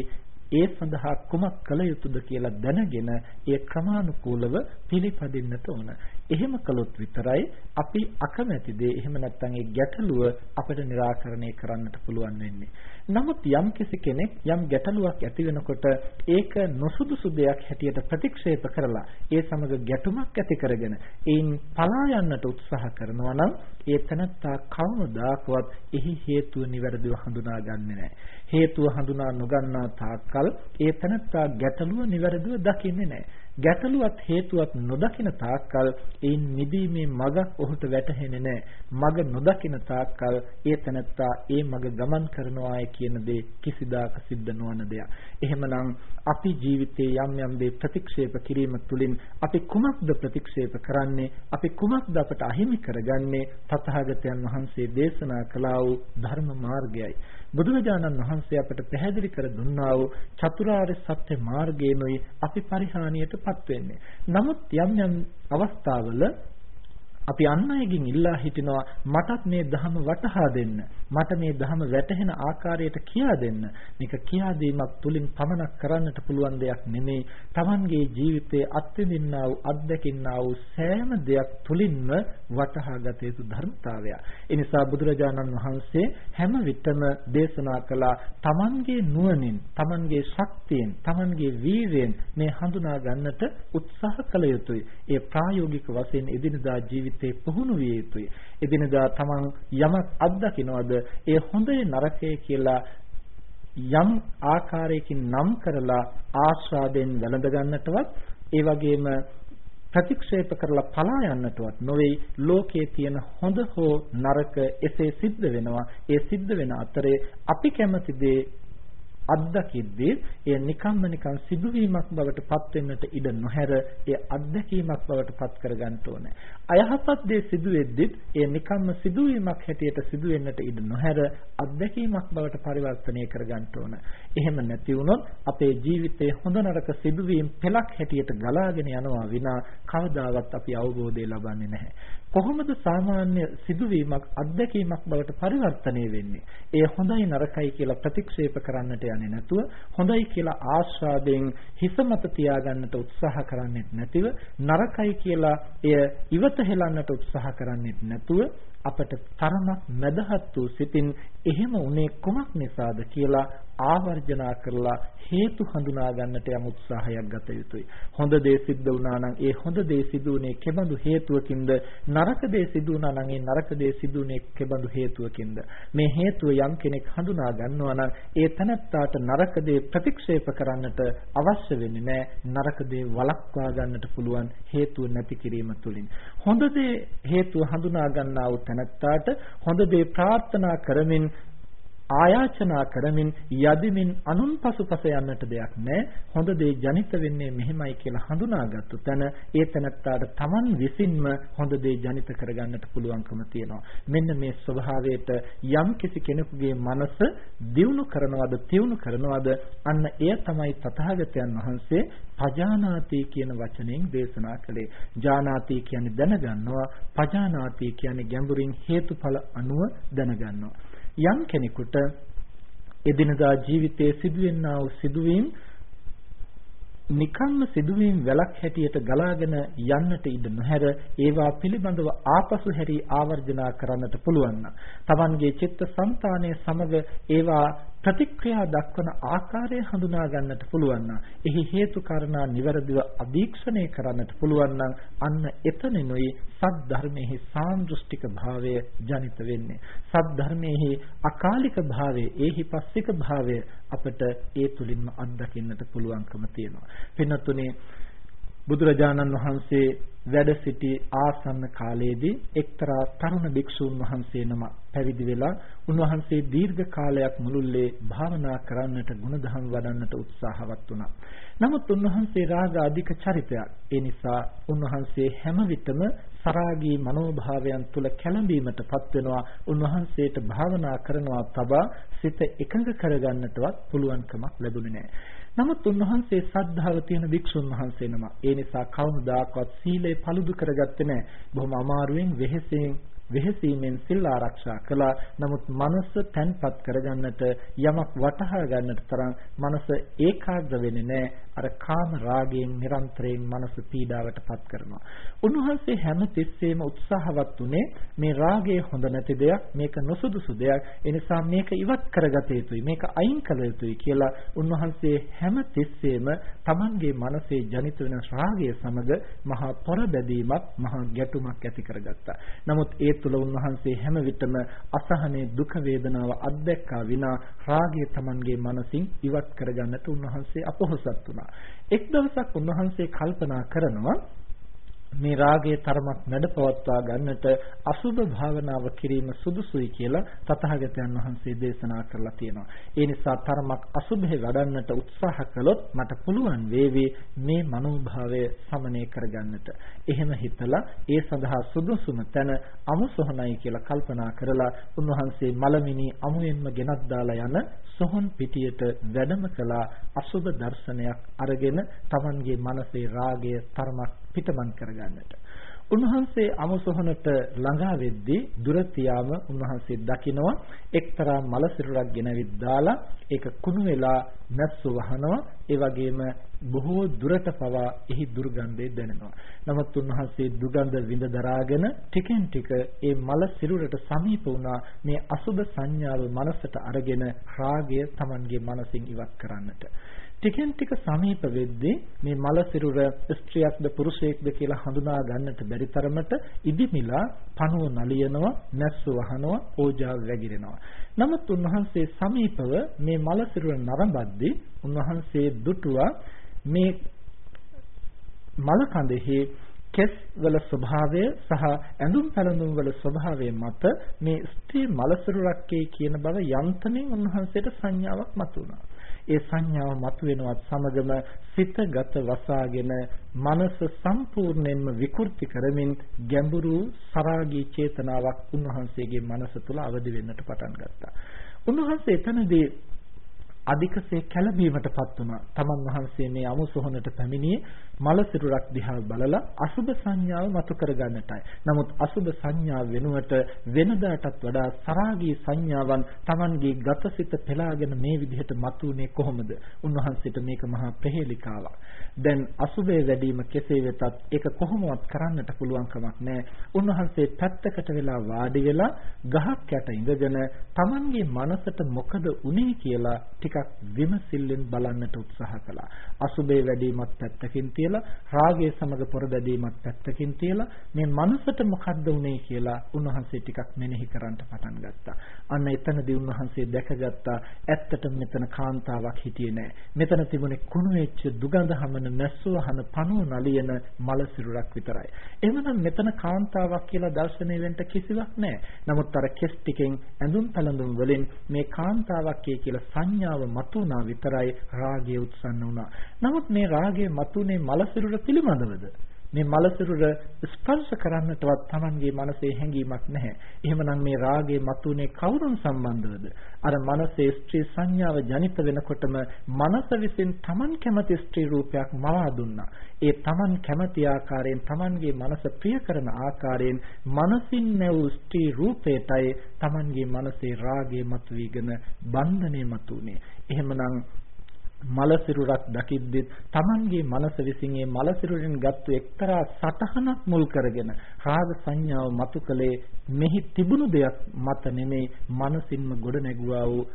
ඒ සඳහා කුමක් කළ යුතුද කියලා දැනගෙන ඒ ක්‍රමානුකූලව පිළිපදින්නට ඕන. එහෙම කළොත් විතරයි අපි අකමැති දේ එහෙම නැත්නම් ඒ ගැටලුව අපිට निराකරණය කරන්නට පුළුවන් වෙන්නේ. නමුත් යම් කෙනෙක් යම් ගැටලුවක් ඇති වෙනකොට ඒක නොසුදුසු දෙයක් හැටියට ප්‍රතික්ෂේප කරලා ඒ සමග ගැටුමක් ඇති කරගෙන ඒන් පලා යන්නට උත්සාහ කරනවා නම් ඒ තනත්තා කවමදාකවත් එහි හේතුව නිවැරදිව හඳුනාගන්නේ නැහැ. හේතුව හඳුනා නොගන්නා තාක්කල් ඒ තනත්තා ගැටලුව නිවැරදිව දකින්නේ නැහැ. ගැටලුවත් හේතුවක් නොදකින තාක්කල් ඒන් නිදීමේ මඟ ඔහුට වැටහෙන්නේ නැහැ. මඟ නොදකින තාක්කල් ඒ තනත්තා ඒ මඟ ගමන් කරනවායි කියන දේ කිසිදාක සිද්ධ නොවන දෙයක්. එහෙමනම් අපි ජීවිතයේ යම් යම් දේ ප්‍රතික්ෂේප කිරීම තුළින් අපි කුමක්ද ප්‍රතික්ෂේප කරන්නේ? අපි කුමක්ද අපට අහිමි කරගන්නේ? තථාගතයන් වහන්සේ දේශනා කළා වූ ධර්ම මාර්ගයයි. බුදුරජාණන් වහන්සේ අපට පැහැදිලි කර දුන්නා වූ චතුරාර්ය සත්‍ය මාර්ගයෙන්ුයි අපි පරිහානියටපත් වෙන්නේ. නමුත් යම් යම් අවස්ථාවල අපි අන් අයගෙන් ඉල්ලා හිටිනවා මටත් මේ ධහම වටහා දෙන්න. මට මේ ධහම වැටහෙන ආකාරයට කියා දෙන්න. මේක කියා දීමක් තුලින් පමණක් කරන්නට පුළුවන් දෙයක් නෙමෙයි. Tamanගේ ජීවිතයේ අත්විඳින්නා වූ අත්දකින්නා වූ සෑම දෙයක් තුලින්ම වටහා ගත යුතු ධර්මතාවය. ඒ නිසා බුදුරජාණන් වහන්සේ හැම විටම දේශනා කළා Tamanගේ නුවණින්, Tamanගේ ශක්තියෙන්, Tamanගේ වීරියෙන් මේ හඳුනා ගන්නට උත්සාහ කළ යුතුයි. ඒ ප්‍රායෝගික වශයෙන් එදිනදා ජීවිතේ පුහුණු විය යුතුයි. එදිනදා Taman යමක් අත්දකින්නවද ඒ හොඳේ නරකේ කියලා යම් ආකාරයකින් නම් කරලා ආස්වාදයෙන් වැළඳ ගන්නටවත් ඒ වගේම ප්‍රතික්ෂේප කරලා පලා යන්නටවත් නොවේ ලෝකයේ තියෙන හොඳ හෝ නරක එසේ සිද්ධ වෙනවා ඒ සිද්ධ වෙන අතරේ අපි කැමති දේ අත්දකිද්දී එය නිකම්ම නිකම් සිදුවීමක් බවට පත් වෙන්නට ඉඩ නොහැර එය අත්දැකීමක් බවට පත් කරගන්න ඕනේ. අයහපත් දේ සිදුවෙද්දිත් එය නිකම්ම සිදුවීමක් හැටියට සිදු වෙන්නට ඉඩ නොහැර අත්දැකීමක් බවට පරිවර්තනය කරගන්න ඕන. එහෙම නැති වුණොත් අපේ ජීවිතයේ හොඳ නරක සිදුවීම් පෙළක් හැටියට ගලාගෙන යනවා විනා කවදාවත් අපි අවබෝධය ලබන්නේ නැහැ. කොහොමද සාමාන්‍ය සිදුවීමක් අත්දැකීමක් බවට පරිවර්තනය වෙන්නේ? ඒ හොඳයි නරකයි කියලා ප්‍රතික්ෂේප කරන්නට යන්නේ නැතුව හොඳයි කියලා ආස්වාදයෙන් හිස මත තියාගන්නට උත්සාහ කරන්නේ නැතිව නරකයි කියලා එය ඉවත හෙලන්නට උත්සාහ කරන්නේ නැතුව අපට තරමක් මදහත් වූ සිතින් එහෙම උනේ කුමක් නිසාද කියලා ආවර්ජනා කරලා හේතු හඳුනා ගන්නට යම් උත්සාහයක් ගත යුතුයි. හොඳ දේ සිද්ධ වුණා නම් ඒ හොඳ දේ සිදුුනේ කෙබඳු හේතුවකින්ද? නරක දේ සිදු වුණා නම් ඒ නරක දේ සිදුුනේ කෙබඳු හේතුවකින්ද? මේ හේතුව යම් කෙනෙක් හඳුනා ගන්නවා නම් ඒ තනත්තාට නරක දේ ප්‍රතික්ෂේප කරන්නට අවශ්‍ය වෙන්නේ නැහැ. නරක දේ වළක්වා ගන්නට පුළුවන් හේතුව නැති කිරීම තුළින්. හොඳ දේ හේතුව හඳුනා ගන්නා වූ තනත්තාට හොඳ දේ ප්‍රාර්ථනා කරමින් ආයාචනා කරමින් යදිමින් අනුන් පසුපස යන්නට දෙයක් නැහැ. හොඳ දේ ජනිත වෙන්නේ මෙහෙමයි කියලා හඳුනාගත්තු තැන ඒ තැනත්තාට Taman විසින්ම හොඳ දේ ජනිත කරගන්නට පුළුවන්කම තියෙනවා. මෙන්න මේ ස්වභාවයට යම් කිසි කෙනෙකුගේ මනස දියුණු කරනවද, තියුණු කරනවද අන්න එය තමයි තථාගතයන් වහන්සේ පජානාති කියන වචනයෙන් දේශනා කළේ. ජානාති කියන්නේ දැනගන්නවා, පජානාති කියන්නේ ගැඹුරින් හේතුඵල අනුව දැනගන්නවා. යම් කෙනෙකුට එදිනදා ජීවිතයේ සිදුවෙනා වූ සිදුවීම් නිකම්ම සිදුවීම් වැලක් හැටියට ගලාගෙන යන්නට ඉඩ නොහැර ඒවා පිළිබඳව ආපසු හැරී ආවර්ජනා කරන්නට පුළුවන් නම් Tamanගේ චිත්ත સંතානයේ සමග ඒවා ප්‍රතික්‍රියා දක්වන ආකාරය හඳුනා ගන්නට පුළුවන් නම් එහි හේතු කාරණා નિවරදිව අධීක්ෂණය කරන්නට පුළුවන් නම් අන්න එතනිනුයි සද්ධර්මයේ සාන්දෘෂ්ටික භාවය ජනිත වෙන්නේ. සද්ධර්මයේ අකාලික භාවය ඒහි පස්සික භාවය අපට ඒ තුලින්ම අත්දකින්නට පුළුවන්කම තියෙනවා. පින්නතුනේ බුදුරජාණන් වහන්සේ වැඩ සිටි ආසන්න කාලයේදී එක්තරා තරුණ භික්ෂූන් වහන්සේ නම පැවිදි වෙලා උන්වහන්සේ දීර්ඝ කාලයක් මුළුල්ලේ භාවනා කරන්නට ගුණධම් වඩන්නට උත්සාහවත් වුණා. නමුත් උන්වහන්සේ රාග අධික චරිතයක්. ඒ නිසා උන්වහන්සේ හැම විටම සරාගී මනෝභාවයන් තුල කැළඹීමටපත් වෙනවා. උන්වහන්සේට භාවනා කරනවා තබා සිත එකඟ කරගන්නටවත් පුළුවන්කමක් ලැබුණේ නැහැ. නමුත් උන්වහන්සේ සද්ධාව තියෙන භික්ෂුන් වහන්සේ නම. ඒ නිසා කවුරුදාකවත් සීලය paludu කරගත්තේ නැහැ. බොහොම අමාරුවෙන් වෙහෙසෙන් වෙහසීමෙන් සිල් ආරක්ෂා කළා. නමුත් මනස තැන්පත් කරගන්නට යමක් වටහා ගන්නට තරම් මනස ඒකාග්‍ර වෙන්නේ නැහැ. අර කාම රාගයෙන් නිරන්තරයෙන් මනස පීඩාවටපත් කරනවා. උන්වහන්සේ හැම තිස්සෙම උත්සාහවත් උනේ මේ රාගය හොඳ නැති දෙයක්, මේක නොසුදුසු දෙයක්. ඒ නිසා මේක ඉවත් කරගත යුතුයි, මේක අයින් කළ යුතුයි කියලා උන්වහන්සේ හැම තිස්සෙම Tamanගේ මනසේ ජනිත වෙන රාගය සමග මහා පොර බැදීමක්, මහා ගැටුමක් ඇති කරගත්තා. නමුත් ඒ තුල උන්වහන්සේ හැම විටම අසහනේ දුක වේදනාව අත්දැක්කා විනා රාගය Tamanගේ මනසින් ඉවත් කරගන්නට උන්වහන්සේ අපොහසත් වුණා. එක් දවසක් උන්වහන්සේ කල්පනා කරනවා මේ රාගයේ තරමක් නැඩපවත්වා ගන්නට අසුභ භාවනාව කිරීම සුදුසුයි කියලා තථාගතයන් වහන්සේ දේශනා කරලා තියෙනවා. ඒ නිසා තරමක් අසුභේ වඩන්නට උත්සාහ කළොත් මට පුළුවන් වේවි මේ මනෝභාවය සමනය කරගන්නට. එහෙම හිතලා ඒ සඳහා සුදුසුම තැන අමුසොහනයි කියලා කල්පනා කරලා උන්වහන්සේ මලමිනි අමුයෙන්ම ගෙනත් දාලා යන සොහොන් පිටියට වැඩම කළා අසුභ දර්ශනයක් අරගෙන Tamanගේ මනසේ රාගය තරමක් පිටමන් කරගන්නට. උන්වහන්සේ අමුසොහනට ළඟා වෙද්දී දුර තියාම උන්වහන්සේ දකිනවා එක්තරා මල සිරුරක් ගෙනවිත් දාලා ඒක කුණු වෙලා නැස්සු වහනවා ඒ වගේම බොහෝ දුරට පවා එහි දුර්ගන්ධය දැනෙනවා. නමුත් උන්වහන්සේ දුගඳ විඳ දරාගෙන ටිකෙන් ටික ඒ මල සිරුරට සමීප වුණා මේ අසුබ සංඥාව මනසට අරගෙන රාගය Tamanගේ මනසින් ඉවත් කරන්නට. ටිකෙන් ටික සමීප වෙද්දී මේ මල සිරුර ස්ත්‍රියක්ද පුරුෂයෙක්ද කියලා හඳුනා ගන්නට බැරි තරමට ඉදිමිලා පණුව නලියනවා නැස්ස වහනවා ඕජාව වැగిරෙනවා නමුත් උන්වහන්සේ සමීපව මේ මල සිරුර නරඹද්දී උන්වහන්සේ දුටුවා මේ මල කඳෙහි කෙස් වල ස්වභාවය සහ ඇඳුම් පැළඳුම් වල ස්වභාවය මත මේ ස්ත්‍රී මලසිරුරක්කේ කියන බව යන්තමින් උන්වහන්සේට සංඥාවක් මතුවුණා. ඒ සංඥාව මතුවෙනවත් සමගම සිතගත වසාගෙන මනස සම්පූර්ණයෙන්ම විකෘති කරමින් ගැඹුරු සරාගී චේතනාවක් උන්වහන්සේගේ මනස තුළ අවදි වෙන්නට පටන් ගත්තා. උන්වහන්සේ එතනදී අධිකසේ කැළඹීමටපත් වුණා. තමන් වහන්සේ මේ අමුසොහනට පැමිණියේ මල සිරුරක් දිහා බලලා අසුබ සංඥාව මතු කරගන්නටයි. නමුත් අසුබ සංඥාව වෙනුවට වෙනදාටත් වඩා සරාගී සංඥාවන් තමන්ගේ ගතසිත පෙළාගෙන මේ විදිහට මතුනේ කොහොමද? උන්වහන්සේට මේක මහා ප්‍රහේලිකාවක්. දැන් අසුබේ වැඩිම කෙසේ වෙතත් ඒක කොහොමවත් කරන්නට පුළුවන් කමක් නැහැ. උන්වහන්සේ පැත්තකට වෙලා වාඩි වෙලා ගහක් යට ඉඳගෙන තමන්ගේ මනසට මොකද උනේ කියලා ටිකක් විමසිල්ලෙන් බලන්නට උත්සාහ කළා. අසුබේ වැඩිමත් පැත්තකින් තියලා රාගය සමග පොරදැදීමත් පැත්තකින් තියලා මේ මනසට මොකද්ද උනේ කියලා උන්වහන්සේ ටිකක් මෙනෙහි කරන්න පටන් ගත්තා. අන්න එතනදී උන්වහන්සේ දැකගත්තා ඇත්තට මෙතන කාන්තාවක් හිටියේ නෑ. මෙතන තිබුණේ කුණු වෙච්ච දුගඳ හමන මැස්සුවහන පණුව නලියන මල සිරුරක් විතරයි. එහෙමනම් මෙතන කාන්තාවක් කියලා දර්ශනය වෙන්න කිසිවක් නෑ. නමුත් අර කෙස් ටිකෙන් ඇඳුම් පැළඳුම් වලින් මේ කාන්තාවක් කියලා සංඥාව මතුණා විතරයි රාගය උත්සන්න වුණා. නමුත් මේ රාගය මතුනේ මලසිරුර පිළිබඳවද? මේ මලසිරුර ස්පර්ශ කරන්නටවත් Tamanගේ මනසේ හැඟීමක් නැහැ. එහෙමනම් මේ රාගයේ මතුනේ කවුරුන් සම්බන්ධවද? අර මනසේ ස්ත්‍රී සංඥාව ජනිත වෙනකොටම මනස විසින් Taman කැමති ස්ත්‍රී රූපයක් මවා දුන්නා. ඒ Taman කැමති ආකාරයෙන් Tamanගේ මනස ප්‍රිය කරන ආකාරයෙන් මනසින් නැවූ ස්ත්‍රී රූපයටයි Tamanගේ මනසේ රාගය මතුවීගෙන බන්ධනය මතුනේ. එහෙමනම් මලසිරුරක් දකිද්දිත් Tamanගේ මනස විසින් මේ මලසිරුරෙන් ගත්තු එක්තරා සටහනක් මුල් කරගෙන රාග සංඥාව මතු කළේ මෙහි තිබුණු දෙයක් මත නෙමේ මනසින්ම ගොඩ නැගුවා වූ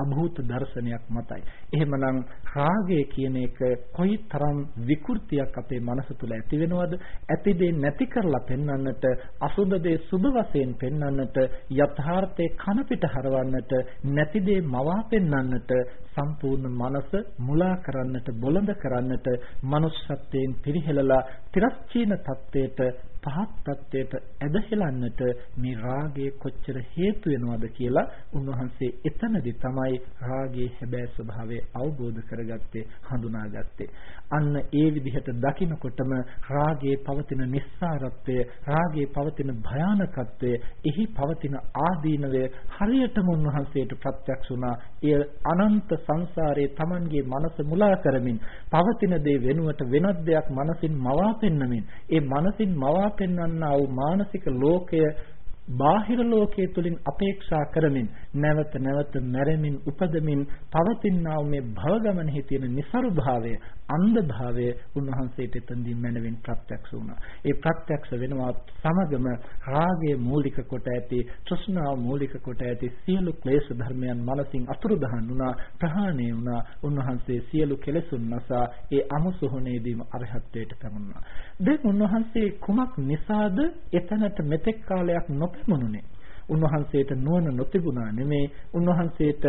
අභූත දර්ශනයක් මතයි. එහෙමනම් රාගය කියන එක කොයිතරම් විකෘතියක් අපේ මනස තුළ ඇති වෙනවද? ඇතිදේ නැති කරලා පෙන්වන්නට, අසුබදේ සුබ වශයෙන් පෙන්වන්නට, යථාර්ථයේ කන පිට හරවන්නට, නැතිදේ මවා පෙන්වන්නට, සම්පූර්ණ මනස මුලා කරන්නට, බොළඳ කරන්නට, manussත්වයෙන් පිරිහෙලලා තිරස්චීන තත්වයට පහත් තත්වයට ඇදහිලන්නට මේ රාගය කොච්චර හේතු වෙනවද කියලා උන්වහන්සේ එතනදි තමයි රාගයේ හැබෑ ස්වභාවය අවබෝධ කරගත්තේ හඳුනාගත්තේ. අන්න ඒ විදිහට දකිනකොටම රාගයේ පවතින නිස්සාරත්වය රාගයේ පවතින භයානකත්වය එහි පවතින ආදීනවය හරියටම උන්වහන්සේට ප්‍රත්‍යක්ෂ වුණා. එය අනන්ත සංසාරයේ Tamanගේ මනස මුලා කරමින් පවතින දේ වෙනුවට වෙනත් දෙයක් මනසින් මවා පෙන්නමින් ඒ මනසින් මවා පෙන්වන්නා වූ මානසික ලෝකය බාහිර ලෝකයේ තුලින් අපේක්ෂා කරමින් නැවත නැවත මැරෙමින් උපදමින් පවතිනා මේ භව ගමනේ තියෙන નિසරු භාවය අන්ධ භාවය උන්වහන්සේට එතෙන්දී මනවින් ප්‍රත්‍යක්ෂ වුණා. ඒ ප්‍රත්‍යක්ෂ වෙනවා සමගම රාගය මූලික කොට ඇති තෘෂ්ණාව මූලික කොට ඇති සියලු ක්ලේශ ධර්මයන් මනසින් අතුරුදහන් වුණා ප්‍රහාණය වුණා. උන්වහන්සේ සියලු කෙලෙසුන් නැසා ඒ අමුසොහනේදීම අරහත්ත්වයට පැමුණා. දැන් උන්වහන්සේ කුමක් නිසාද එතනට මෙතෙක් කාලයක් නොපැමුණුනේ? උන්වහන්සේට නුවණ නොතිබුණා නෙමේ. උන්වහන්සේට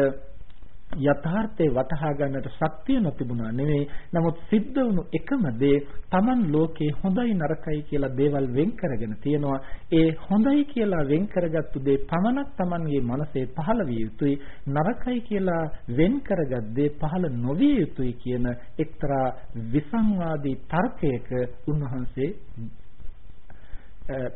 යථාර්ථය වටහා ගන්නට ශක්තිය නොතිබුණා නෙවෙයි නමුත් සිද්ධ වුණු එකම දේ Taman ලෝකේ හොඳයි නරකයි කියලා දේවල් වෙන් කරගෙන තියෙනවා. ඒ හොඳයි කියලා වෙන් කරගත්තු දේ පමණක් Tamanගේ මනසේ පහළ විය යුතුයි. නරකයි කියලා වෙන් කරගත් දේ පහළ නොවිය යුතුයි කියන එක්තරා විසංවාදී තර්කයක උන්වහන්සේ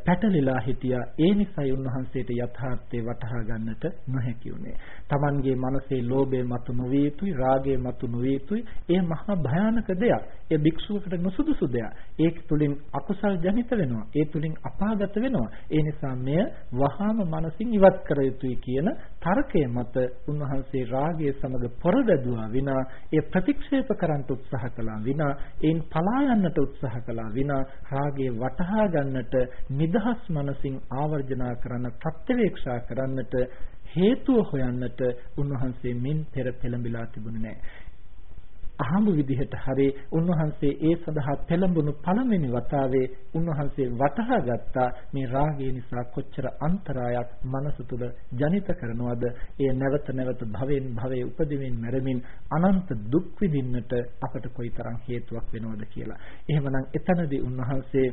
පැටලිලා හිටියා ඒ නිසායි උන්වහන්සේට යථාර්ථය වටහා ගන්නට නොහැකි වුණේ. Tamanගේ මනසේ ලෝභය මතු නොවිය යුතුයි රාගය මතු නොවිය යුතුයි. ඒ මහා භයානක දෙයක්. ඒ භික්ෂුවකට නුසුදුසු දෙයක්. ඒක තුලින් අකුසල් ජනිත වෙනවා. ඒ තුලින් අපාගත වෙනවා. ඒ නිසා මෙය වහාම මනසින් ඉවත් කර යුතුයි කියන තර්කය මත උන්වහන්සේ රාගය සමග පොරදැදුවා විනා ඒ ප්‍රතික්ෂේප කරන්න උත්සාහ කළා විනා ඒන් පලා යන්නට උත්සාහ කළා විනා රාගය වටහා ගන්නට නිදහස් මනසින් ආවර්ජනා කරන්න ප්‍රත්‍යවේක්ෂා කරන්නට හේතුව හොයන්නට උන්වහන්සේ මින් පෙර පෙළඹිලා තිබුණේ නැහැ. අහඹ විදිහට හරි උන්වහන්සේ ඒ සඳහා පෙළඹුණු පළවෙනි වතාවේ උන්වහන්සේ වටහා ගත්තා මේ රාගය නිසා කොච්චර අන්තරායක් මනස තුල ජනිත කරනවද ඒ නැවත නැවත භවෙන් භවයේ උපදිමින් මැරෙමින් අනන්ත දුක් විඳින්නට අපට කොයිතරම් හේතුවක් වෙනවද කියලා. එහෙමනම් එතනදී උන්වහන්සේ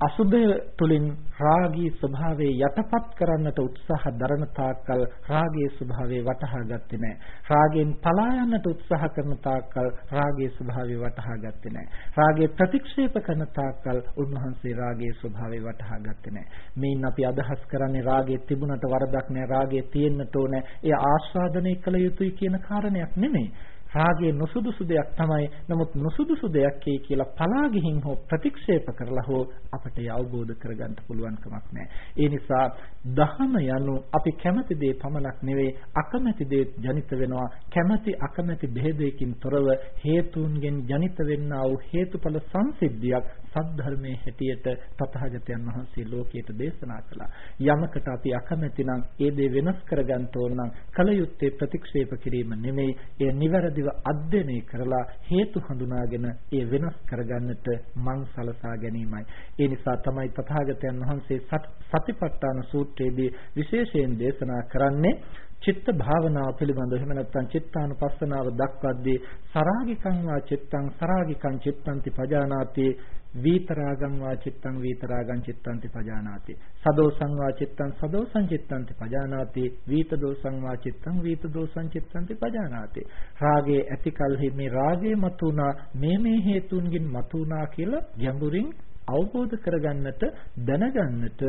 අසුභය තුලින් රාගී ස්වභාවයේ යටපත් කරන්නට උත්සාහ දරන තාක්කල් රාගයේ ස්වභාවය වටහා ගත්තේ නැහැ. රාගයෙන් පලා යන්නට උත්සාහ කරන තාක්කල් රාගයේ ස්වභාවය වටහා ගත්තේ නැහැ. රාගයේ ප්‍රතික්ෂේප කරන තාක්කල් උන්වහන්සේ රාගයේ ස්වභාවය වටහා ගත්තේ නැහැ. මේන් අපි අදහස් කරන්නේ රාගයේ තිබුණට වරදක් නැහැ. රාගයේ තියෙන්නට ඕනේ. ඒ ආස්වාදනය කළ යුතුයි කියන කාරණයක් නෙමෙයි. රාගයේ නුසුදුසු දෙයක් තමයි. නමුත් නුසුදුසු දෙයක් කියලා පලා ගිහින් හෝ ප්‍රතික්ෂේප කරලා හෝ අපට ඒ අවබෝධ කරගන්න පුළුවන් කමක් නැහැ. ඒ නිසා දහම යනු අපි කැමති දේ පමණක් නෙවෙයි අකමැති දේ ජනිත වෙනවා. කැමති අකමැති බෙහෙදයකින් තොරව හේතුන්ගෙන් ජනිත වෙන්නා වූ හේතුඵල සංසිද්ධියක් සද්ධර්මයේ හැටියට තථාගතයන් වහන්සේ ලෝකයට දේශනා කළා. යමකට අපි අකමැති නම් ඒ දේ වෙනස් කරගන්න ඕන නම් කල යුත්තේ ප්‍රතික්ෂේප කිරීම නෙමෙයි. ඒ නිවැරදිව අධ්‍යයනය කරලා හේතු හඳුනාගෙන ඒ වෙනස් කරගන්නට මං සලසා ගැනීමයි. ඒ නිසා තමයි තථාගතයන් වහන්සේ සතිපට්ඨාන සූත්‍රයේදී විශේෂයෙන් දේශනා කරන්නේ චිත්ත භාවනාව පිළිබඳව එහෙම නැත්නම් චිත්තානුපස්සනාව දක්වද්දී සරාගිකං වා චිත්තං සරාගිකං චිත්තන්ති පජානාති වීතරාගං වා චිත්තං වීතරාගං චිත්තන්ති පජානාති. සදෝසං වා චිත්තං සදෝසං චිත්තන්ති පජානාති. වීත දෝසං වා චිත්තං වීත දෝසං චිත්තන්ති පජානාති. රාගයේ ඇති කලෙහි මේ රාගයේ මතුණා මේ මේ හේතුන්ගෙන් මතුණා කියලා ගැඹුරින් අවබෝධ කරගන්නට දැනගන්නට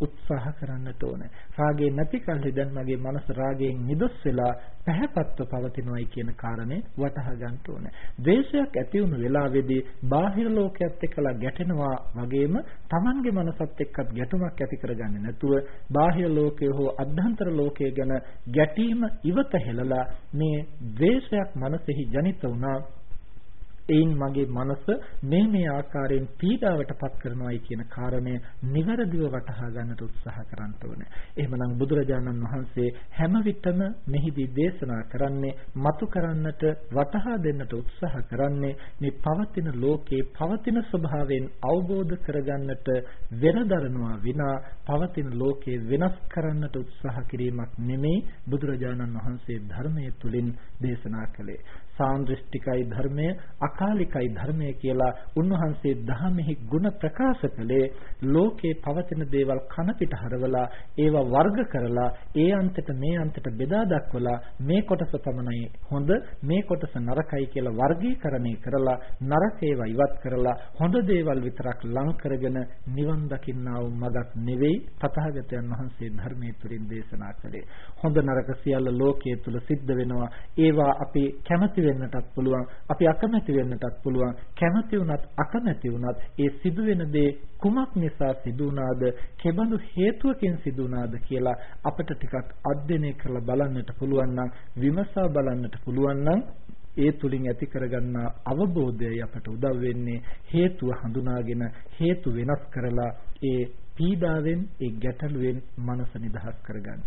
උත්සාහ කරන්නට ඕනේ. රාගේ නැති කල්හි දැන් මගේ මනස රාගයෙන් නිදොස් වෙලා පැහැපත්ව පවතිනවායි කියන කාරණේ වටහා ගන්න ඕනේ. ද්වේෂයක් ඇති වුණු වෙලාවේදී බාහිර ලෝකයක් එක්කලා ගැටෙනවා වගේම Tamanගේ මනසත් එක්කත් ගැටුමක් ඇති කරගන්නේ නැතුව බාහිර ලෝකය හෝ අභ්‍යන්තර ලෝකය ගැන ගැටීම ඉවත හෙළලා මේ ද්වේෂයක් මනසෙහි ජනිත වුණා එයින් මගේ මනස මේ මේ ආකාරයෙන් පීඩාවට පත් කරනවායි කියන කාරණය නිවැරදිව වටහා ගන්නට උත්සාහ කරන්න ඕනේ. එහෙමනම් බුදුරජාණන් වහන්සේ හැම විටම මෙහිදී දේශනා කරන්නේ මතු කරන්නට වටහා දෙන්නට උත්සාහ කරන්නේ මේ පවතින ලෝකේ පවතින ස්වභාවයෙන් අවබෝධ කරගන්නට වෙනදරනවා විනා පවතින ලෝකේ වෙනස් කරන්නට උත්සාහ කිරීමක් නෙමෙයි බුදුරජාණන් වහන්සේ ධර්මයේ තුලින් දේශනා කළේ. සාන්දෘෂ්ටිකයි ධර්මය අකාලිකයි ධර්මය කියලා උන්වහන්සේ දහමෙහි ಗುಣ ප්‍රකාශ කළේ ලෝකේ පවතින දේවල් කන පිට හරවලා ඒවා වර්ග කරලා ඒ අන්තයට මේ අන්තයට බෙදා දක්වලා මේ කොටස පමණයි හොඳ මේ කොටස නරකයි කියලා වර්ගීකරණය කරලා නරක ඒවා ඉවත් කරලා හොඳ දේවල් විතරක් ලං කරගෙන නිවන් දකින්නා වූ මගක් නෙවෙයි තථාගතයන් වහන්සේ ධර්මයේ තුලින් දේශනා කළේ. හොඳ නරක සියල්ල ලෝකයේ තුල සිද්ධ වෙනවා. ඒවා අපි කැමති වෙන්නටත් පුළුවන් අපි අකමැති වෙන්නටත් පුළුවන් කැමති වුණත් අකමැති වුණත් ඒ සිදුවෙන දේ කුමක් නිසා සිදු වුණාද කෙබඳු හේතුවකින් සිදු වුණාද කියලා අපිට ටිකක් අධ්‍යයනය කරලා බලන්නට පුළුවන් නම් විමසා බලන්නට පුළුවන් නම් ඒ තුලින් ඇති කරගන්නා අවබෝධයයි අපට උදව් වෙන්නේ හේතුව හඳුනාගෙන හේතු වෙනස් කරලා ඒ පීඩාවෙන් ඒ ගැටලුවෙන් මනස නිදහස් කරගන්න.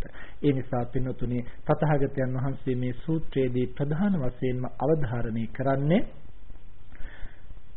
ඒ නිසා පින්වතුනි තථාගතයන් වහන්සේ මේ සූත්‍රයේදී ප්‍රධාන වශයෙන්ම අවධාරණය කරන්නේ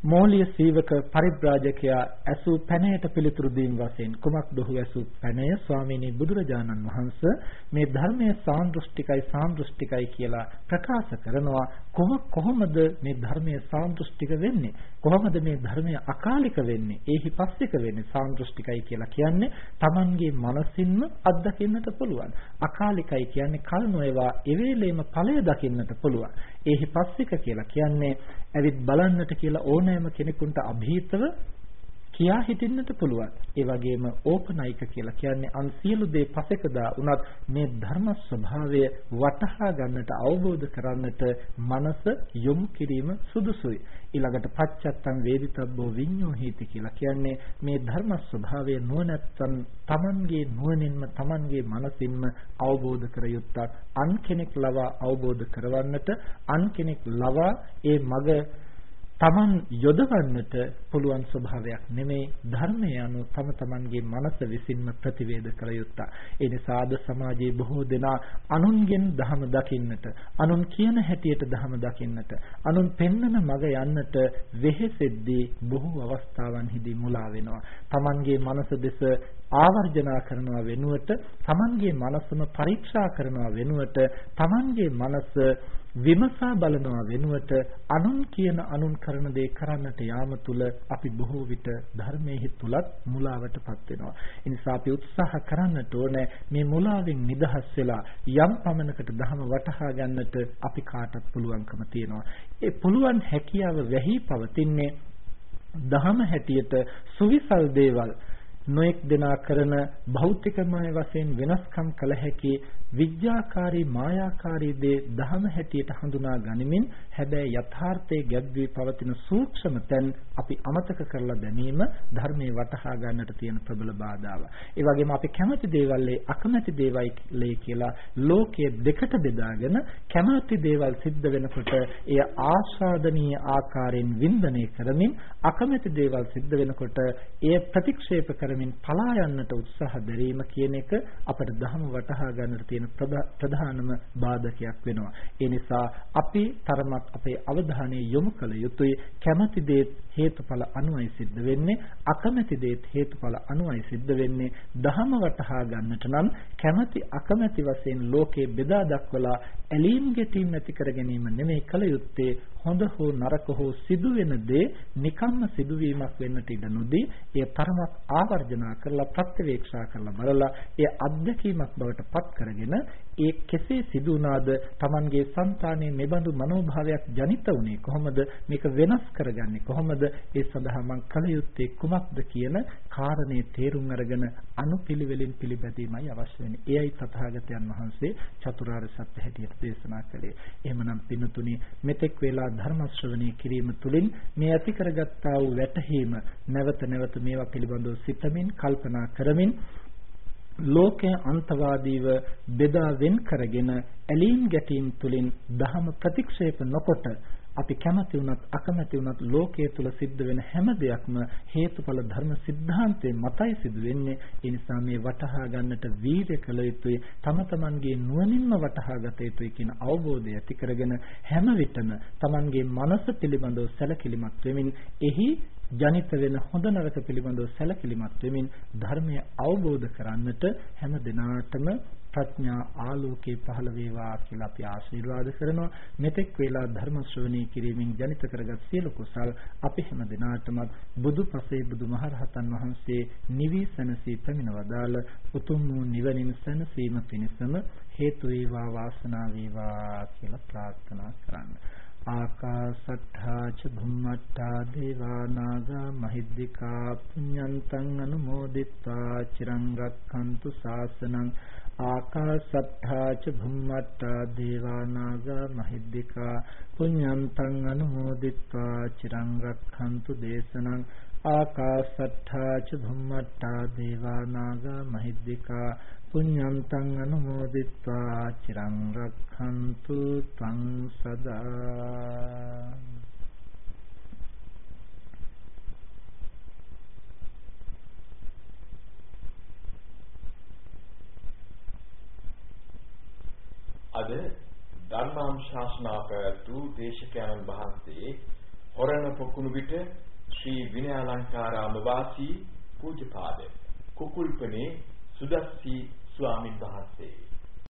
මෝලිය සීවක පරිබ්‍රාජකයා ඇසූ පැනයට පිළිතුරු දීම වශයෙන් කුමක්ද ඔහු ඇසූ පැනය? ස්වාමීනි බුදුරජාණන් වහන්සේ මේ ධර්මයේ සාන්දෘෂ්ටිකයි සාන්දෘෂ්ටිකයි කියලා ප්‍රකාශ කරනවා. කොහොම කොහොමද මේ ධර්මයේ සාන්දෘෂ්ටික වෙන්නේ? කොහොමද මේ ධර්මය අකාලික වෙන්නේ? ඒහි පස්සික වෙන්නේ සාන්දෘෂ්ටිකයි කියලා කියන්නේ Tamanගේ මනසින්ම අත්දකින්නට පුළුවන්. අකාලිකයි කියන්නේ කල් නොයවා එවේලේම ඵලය දකින්නට පුළුවන්. ඒහි පස්සික කියලා කියන්නේ ඇවිත් බලන්නට කියලා ඕනෑම කෙනෙකුට અભීතව කියා හිටින්නට පුළුවන්. ඒ වගේම ඕපනයික කියලා කියන්නේ අන් සියලු දේ පසෙකදා උනත් මේ ධර්ම ස්වභාවය වටහා ගන්නට අවබෝධ කරන්නට මනස යොමු කිරීම සුදුසුයි. ඊළඟට පච්චත්තං වේදිතබ්බෝ විඤ්ඤෝහීති කියලා කියන්නේ මේ ධර්ම ස්වභාවය නුවණැත්තන් Tamanගේ නුවණින්ම Tamanගේ මනසින්ම අවබෝධ කර යුත්තක් අන් කෙනෙක් ලවා අවබෝධ කරවන්නට අන් කෙනෙක් ලවා ඒ මග තමන් යොදවන්නට පුළුවන් ස්වභාවයක් නෙමේ ධර්මය anu තම තමන්ගේ මනස විසින්ම ප්‍රතිවේද කළ යුත්තා. ඒ නිසා අද සමාජයේ බොහෝ දෙනා අනුන්ගෙන් ධහම දකින්නට, අනුන් කියන හැටියට ධහම දකින්නට, අනුන් පෙන්වන මඟ යන්නට වෙහෙසෙද්දී බොහෝ අවස්ථාවන්හිදී මුලා වෙනවා. තමන්ගේ මනස දෙස ආවර්ජනා කරනවා වෙනුවට තමන්ගේ මනසම පරීක්ෂා කරනවා වෙනුවට තමන්ගේ මනස විමසා බලනවා වෙනුවට අනුන් කියන අනුන් කරන දේ කරන්නට යාම තුල අපි බොහෝ විට ධර්මයේ තුලත් මුලාවටපත් වෙනවා. ඒ නිසා අපි උත්සාහ කරන්නට ඕනේ මේ මුලාවෙන් නිදහස් වෙලා යම් පමණකට ධර්ම වටහා ගන්නට අපි කාටත් පුළුවන්කම තියෙනවා. ඒ පුළුවන් හැකියාව වැහි පවතින්නේ දහම හැටියට සුවිසල් දේවල් නොඑක් දෙනා කරන භෞතිකමය වශයෙන් වෙනස්කම් කළ හැකි විද්‍යාකාරී මායාකාරී දේ දහම හැටියට හඳුනා ගනිමින් හැබැයි යථාර්ථයේ ගැබ්වී පවතින සූක්ෂම තැන් අපි අමතක කරලා දැමීම ධර්මයේ වටහා ගන්නට තියෙන ප්‍රබල බාධාව. ඒ වගේම අපි කැමති දේවල් අකමැති දේවල් කියලා ලෝකයේ දෙකට බෙදාගෙන කැමති දේවල් සිද්ධ වෙනකොට එය ආස්වාදනීය ආකාරයෙන් වින්දනය කරමින් අකමැති දේවල් සිද්ධ වෙනකොට එය ප්‍රතික්ෂේප කරමින් පලා යන්නට උත්සාහ දැරීම කියන එක අපට ධර්ම වටහා ගන්නට තියෙන ප්‍රධානම බාධකයක් වෙනවා. ඒ නිසා අපි තරමක් අපේ අවධානය යොමු කළ යුතුයි. කැමැති දේ හේතුඵල අනුවයි සිද්ධ වෙන්නේ. අකමැති දේත් හේතුඵල අනුවයි සිද්ධ වෙන්නේ. දහම වටහා ගන්නට නම් කැමැති අකමැති වශයෙන් ලෝකේ බෙදා දක්වලා ඇලීම් ගැටීම් ඇති කර ගැනීම නෙමෙයි කල යුත්තේ හොඳ හෝ නරක හෝ සිදුවෙන දේ නිකම්ම සිදුවීමක් වෙන්නට ඉඩ නොදී එය තරමක් ආවර්ජනා කරලා ප්‍රත්‍යවේක්ෂා කරලා බලලා එය අත්දැකීමක් බවට පත් කරගෙන ඒ කෙසේ සිදු වුණාද Tamanගේ సంతානයේ මෙබඳු මනෝභාවයක් ජනිත වුණේ කොහොමද මේක වෙනස් කරගන්නේ කොහොමද ඒ සඳහා මං කල යුත්තේ කුමක්ද කියන කාරණේ තේරුම් අරගෙන අනුපිළිවෙලින් පිළිපැදීමයි අවශ්‍ය වෙන්නේ. එයයි තථාගතයන් වහන්සේ චතුරාර්ය සත්‍ය හැටියට දේශනා කළේ. එහෙමනම් පින්තුනි මෙතෙක් වේලා ධර්ම ශ්‍රවණය කිරීම තුළින් මේ ඇති කරගත්තා වූ වැටහීම නැවත නැවත මේවා පිළිබඳව සිතමින් කල්පනා කරමින් ලෝකය අන්තවාදීව බෙදා වෙන් කරගෙන ඇලීම් ගැටීම් තුලින් දහම ප්‍රතික්ෂේප නොකොට අපි කැමති වුණත් අකමැති වුණත් ලෝකයේ තුල සිද්ධ වෙන හැම දෙයක්ම හේතුඵල ධර්ම સિદ્ધාන්තයේ මතයි සිදු වෙන්නේ. ඒ නිසා මේ වටහා ගන්නට වීර්ය කළ යුතුයි. තම තමන්ගේ නුවණින්ම වටහා ගත යුතුයි කියන අවබෝධය ඇති කරගෙන හැම විටම තමන්ගේ මනස පිළිබඳව සැලකිලිමත් වෙමින් එහි ජනිත වෙන හොඳ නරක පිළිබඳව සැලකිලිමත් වෙමින් ධර්මය අවබෝධ කරන්නට හැම දිනාටම ප්‍රඥා ආලෝකේ පහළ වේවා කියලා අපි ආශිර්වාද කරනවා. මෙතෙක් වේලා ධර්ම ශ්‍රවණී කිරීමෙන් ජනිත කරගත් සියලු කුසල් අපි හැම දිනාටම බුදුපසේ බුදුමහරහතන් වහන්සේ නිවි සැනසී පැමිණ වදාළ උතුම් වූ නිවනින් සැනසීම පිණිසම හේතු වේවා වාසනාව වේවා කියලා ප්‍රාර්ථනා කරන්නේ. ආකාසට්ඨා ච භුම්මට්ඨා දේවා නාග මහිද්దికා පුඤ්ඤන්තං අනුමෝදිත්වා. චිරං රක්ඛන්තු ශාසනං ආකාශත්තා ච භුම්මත්තා දේවානාග මහිද්దికා පුඤ්ඤන්තං අනුමෝදිත්වා චිරං රක්ඛන්තු දේශනං ආකාශත්තා ච භුම්මත්තා දේවානාග මහිද්దికා පුඤ්ඤන්තං අනුමෝදිත්වා චිරං රක්ඛන්තු ත්වං සදා අද ධර්මාම් ශාසනා පැවැත්වූ දේශකයන්න් වහන්සේ හොරණ පොකුණු විට ශ්‍රී විනයාලංකාරාම වාසී පූජ්‍යපාද කුකුල්පනේ සුදස්සී ස්වාමින් වහන්සේ.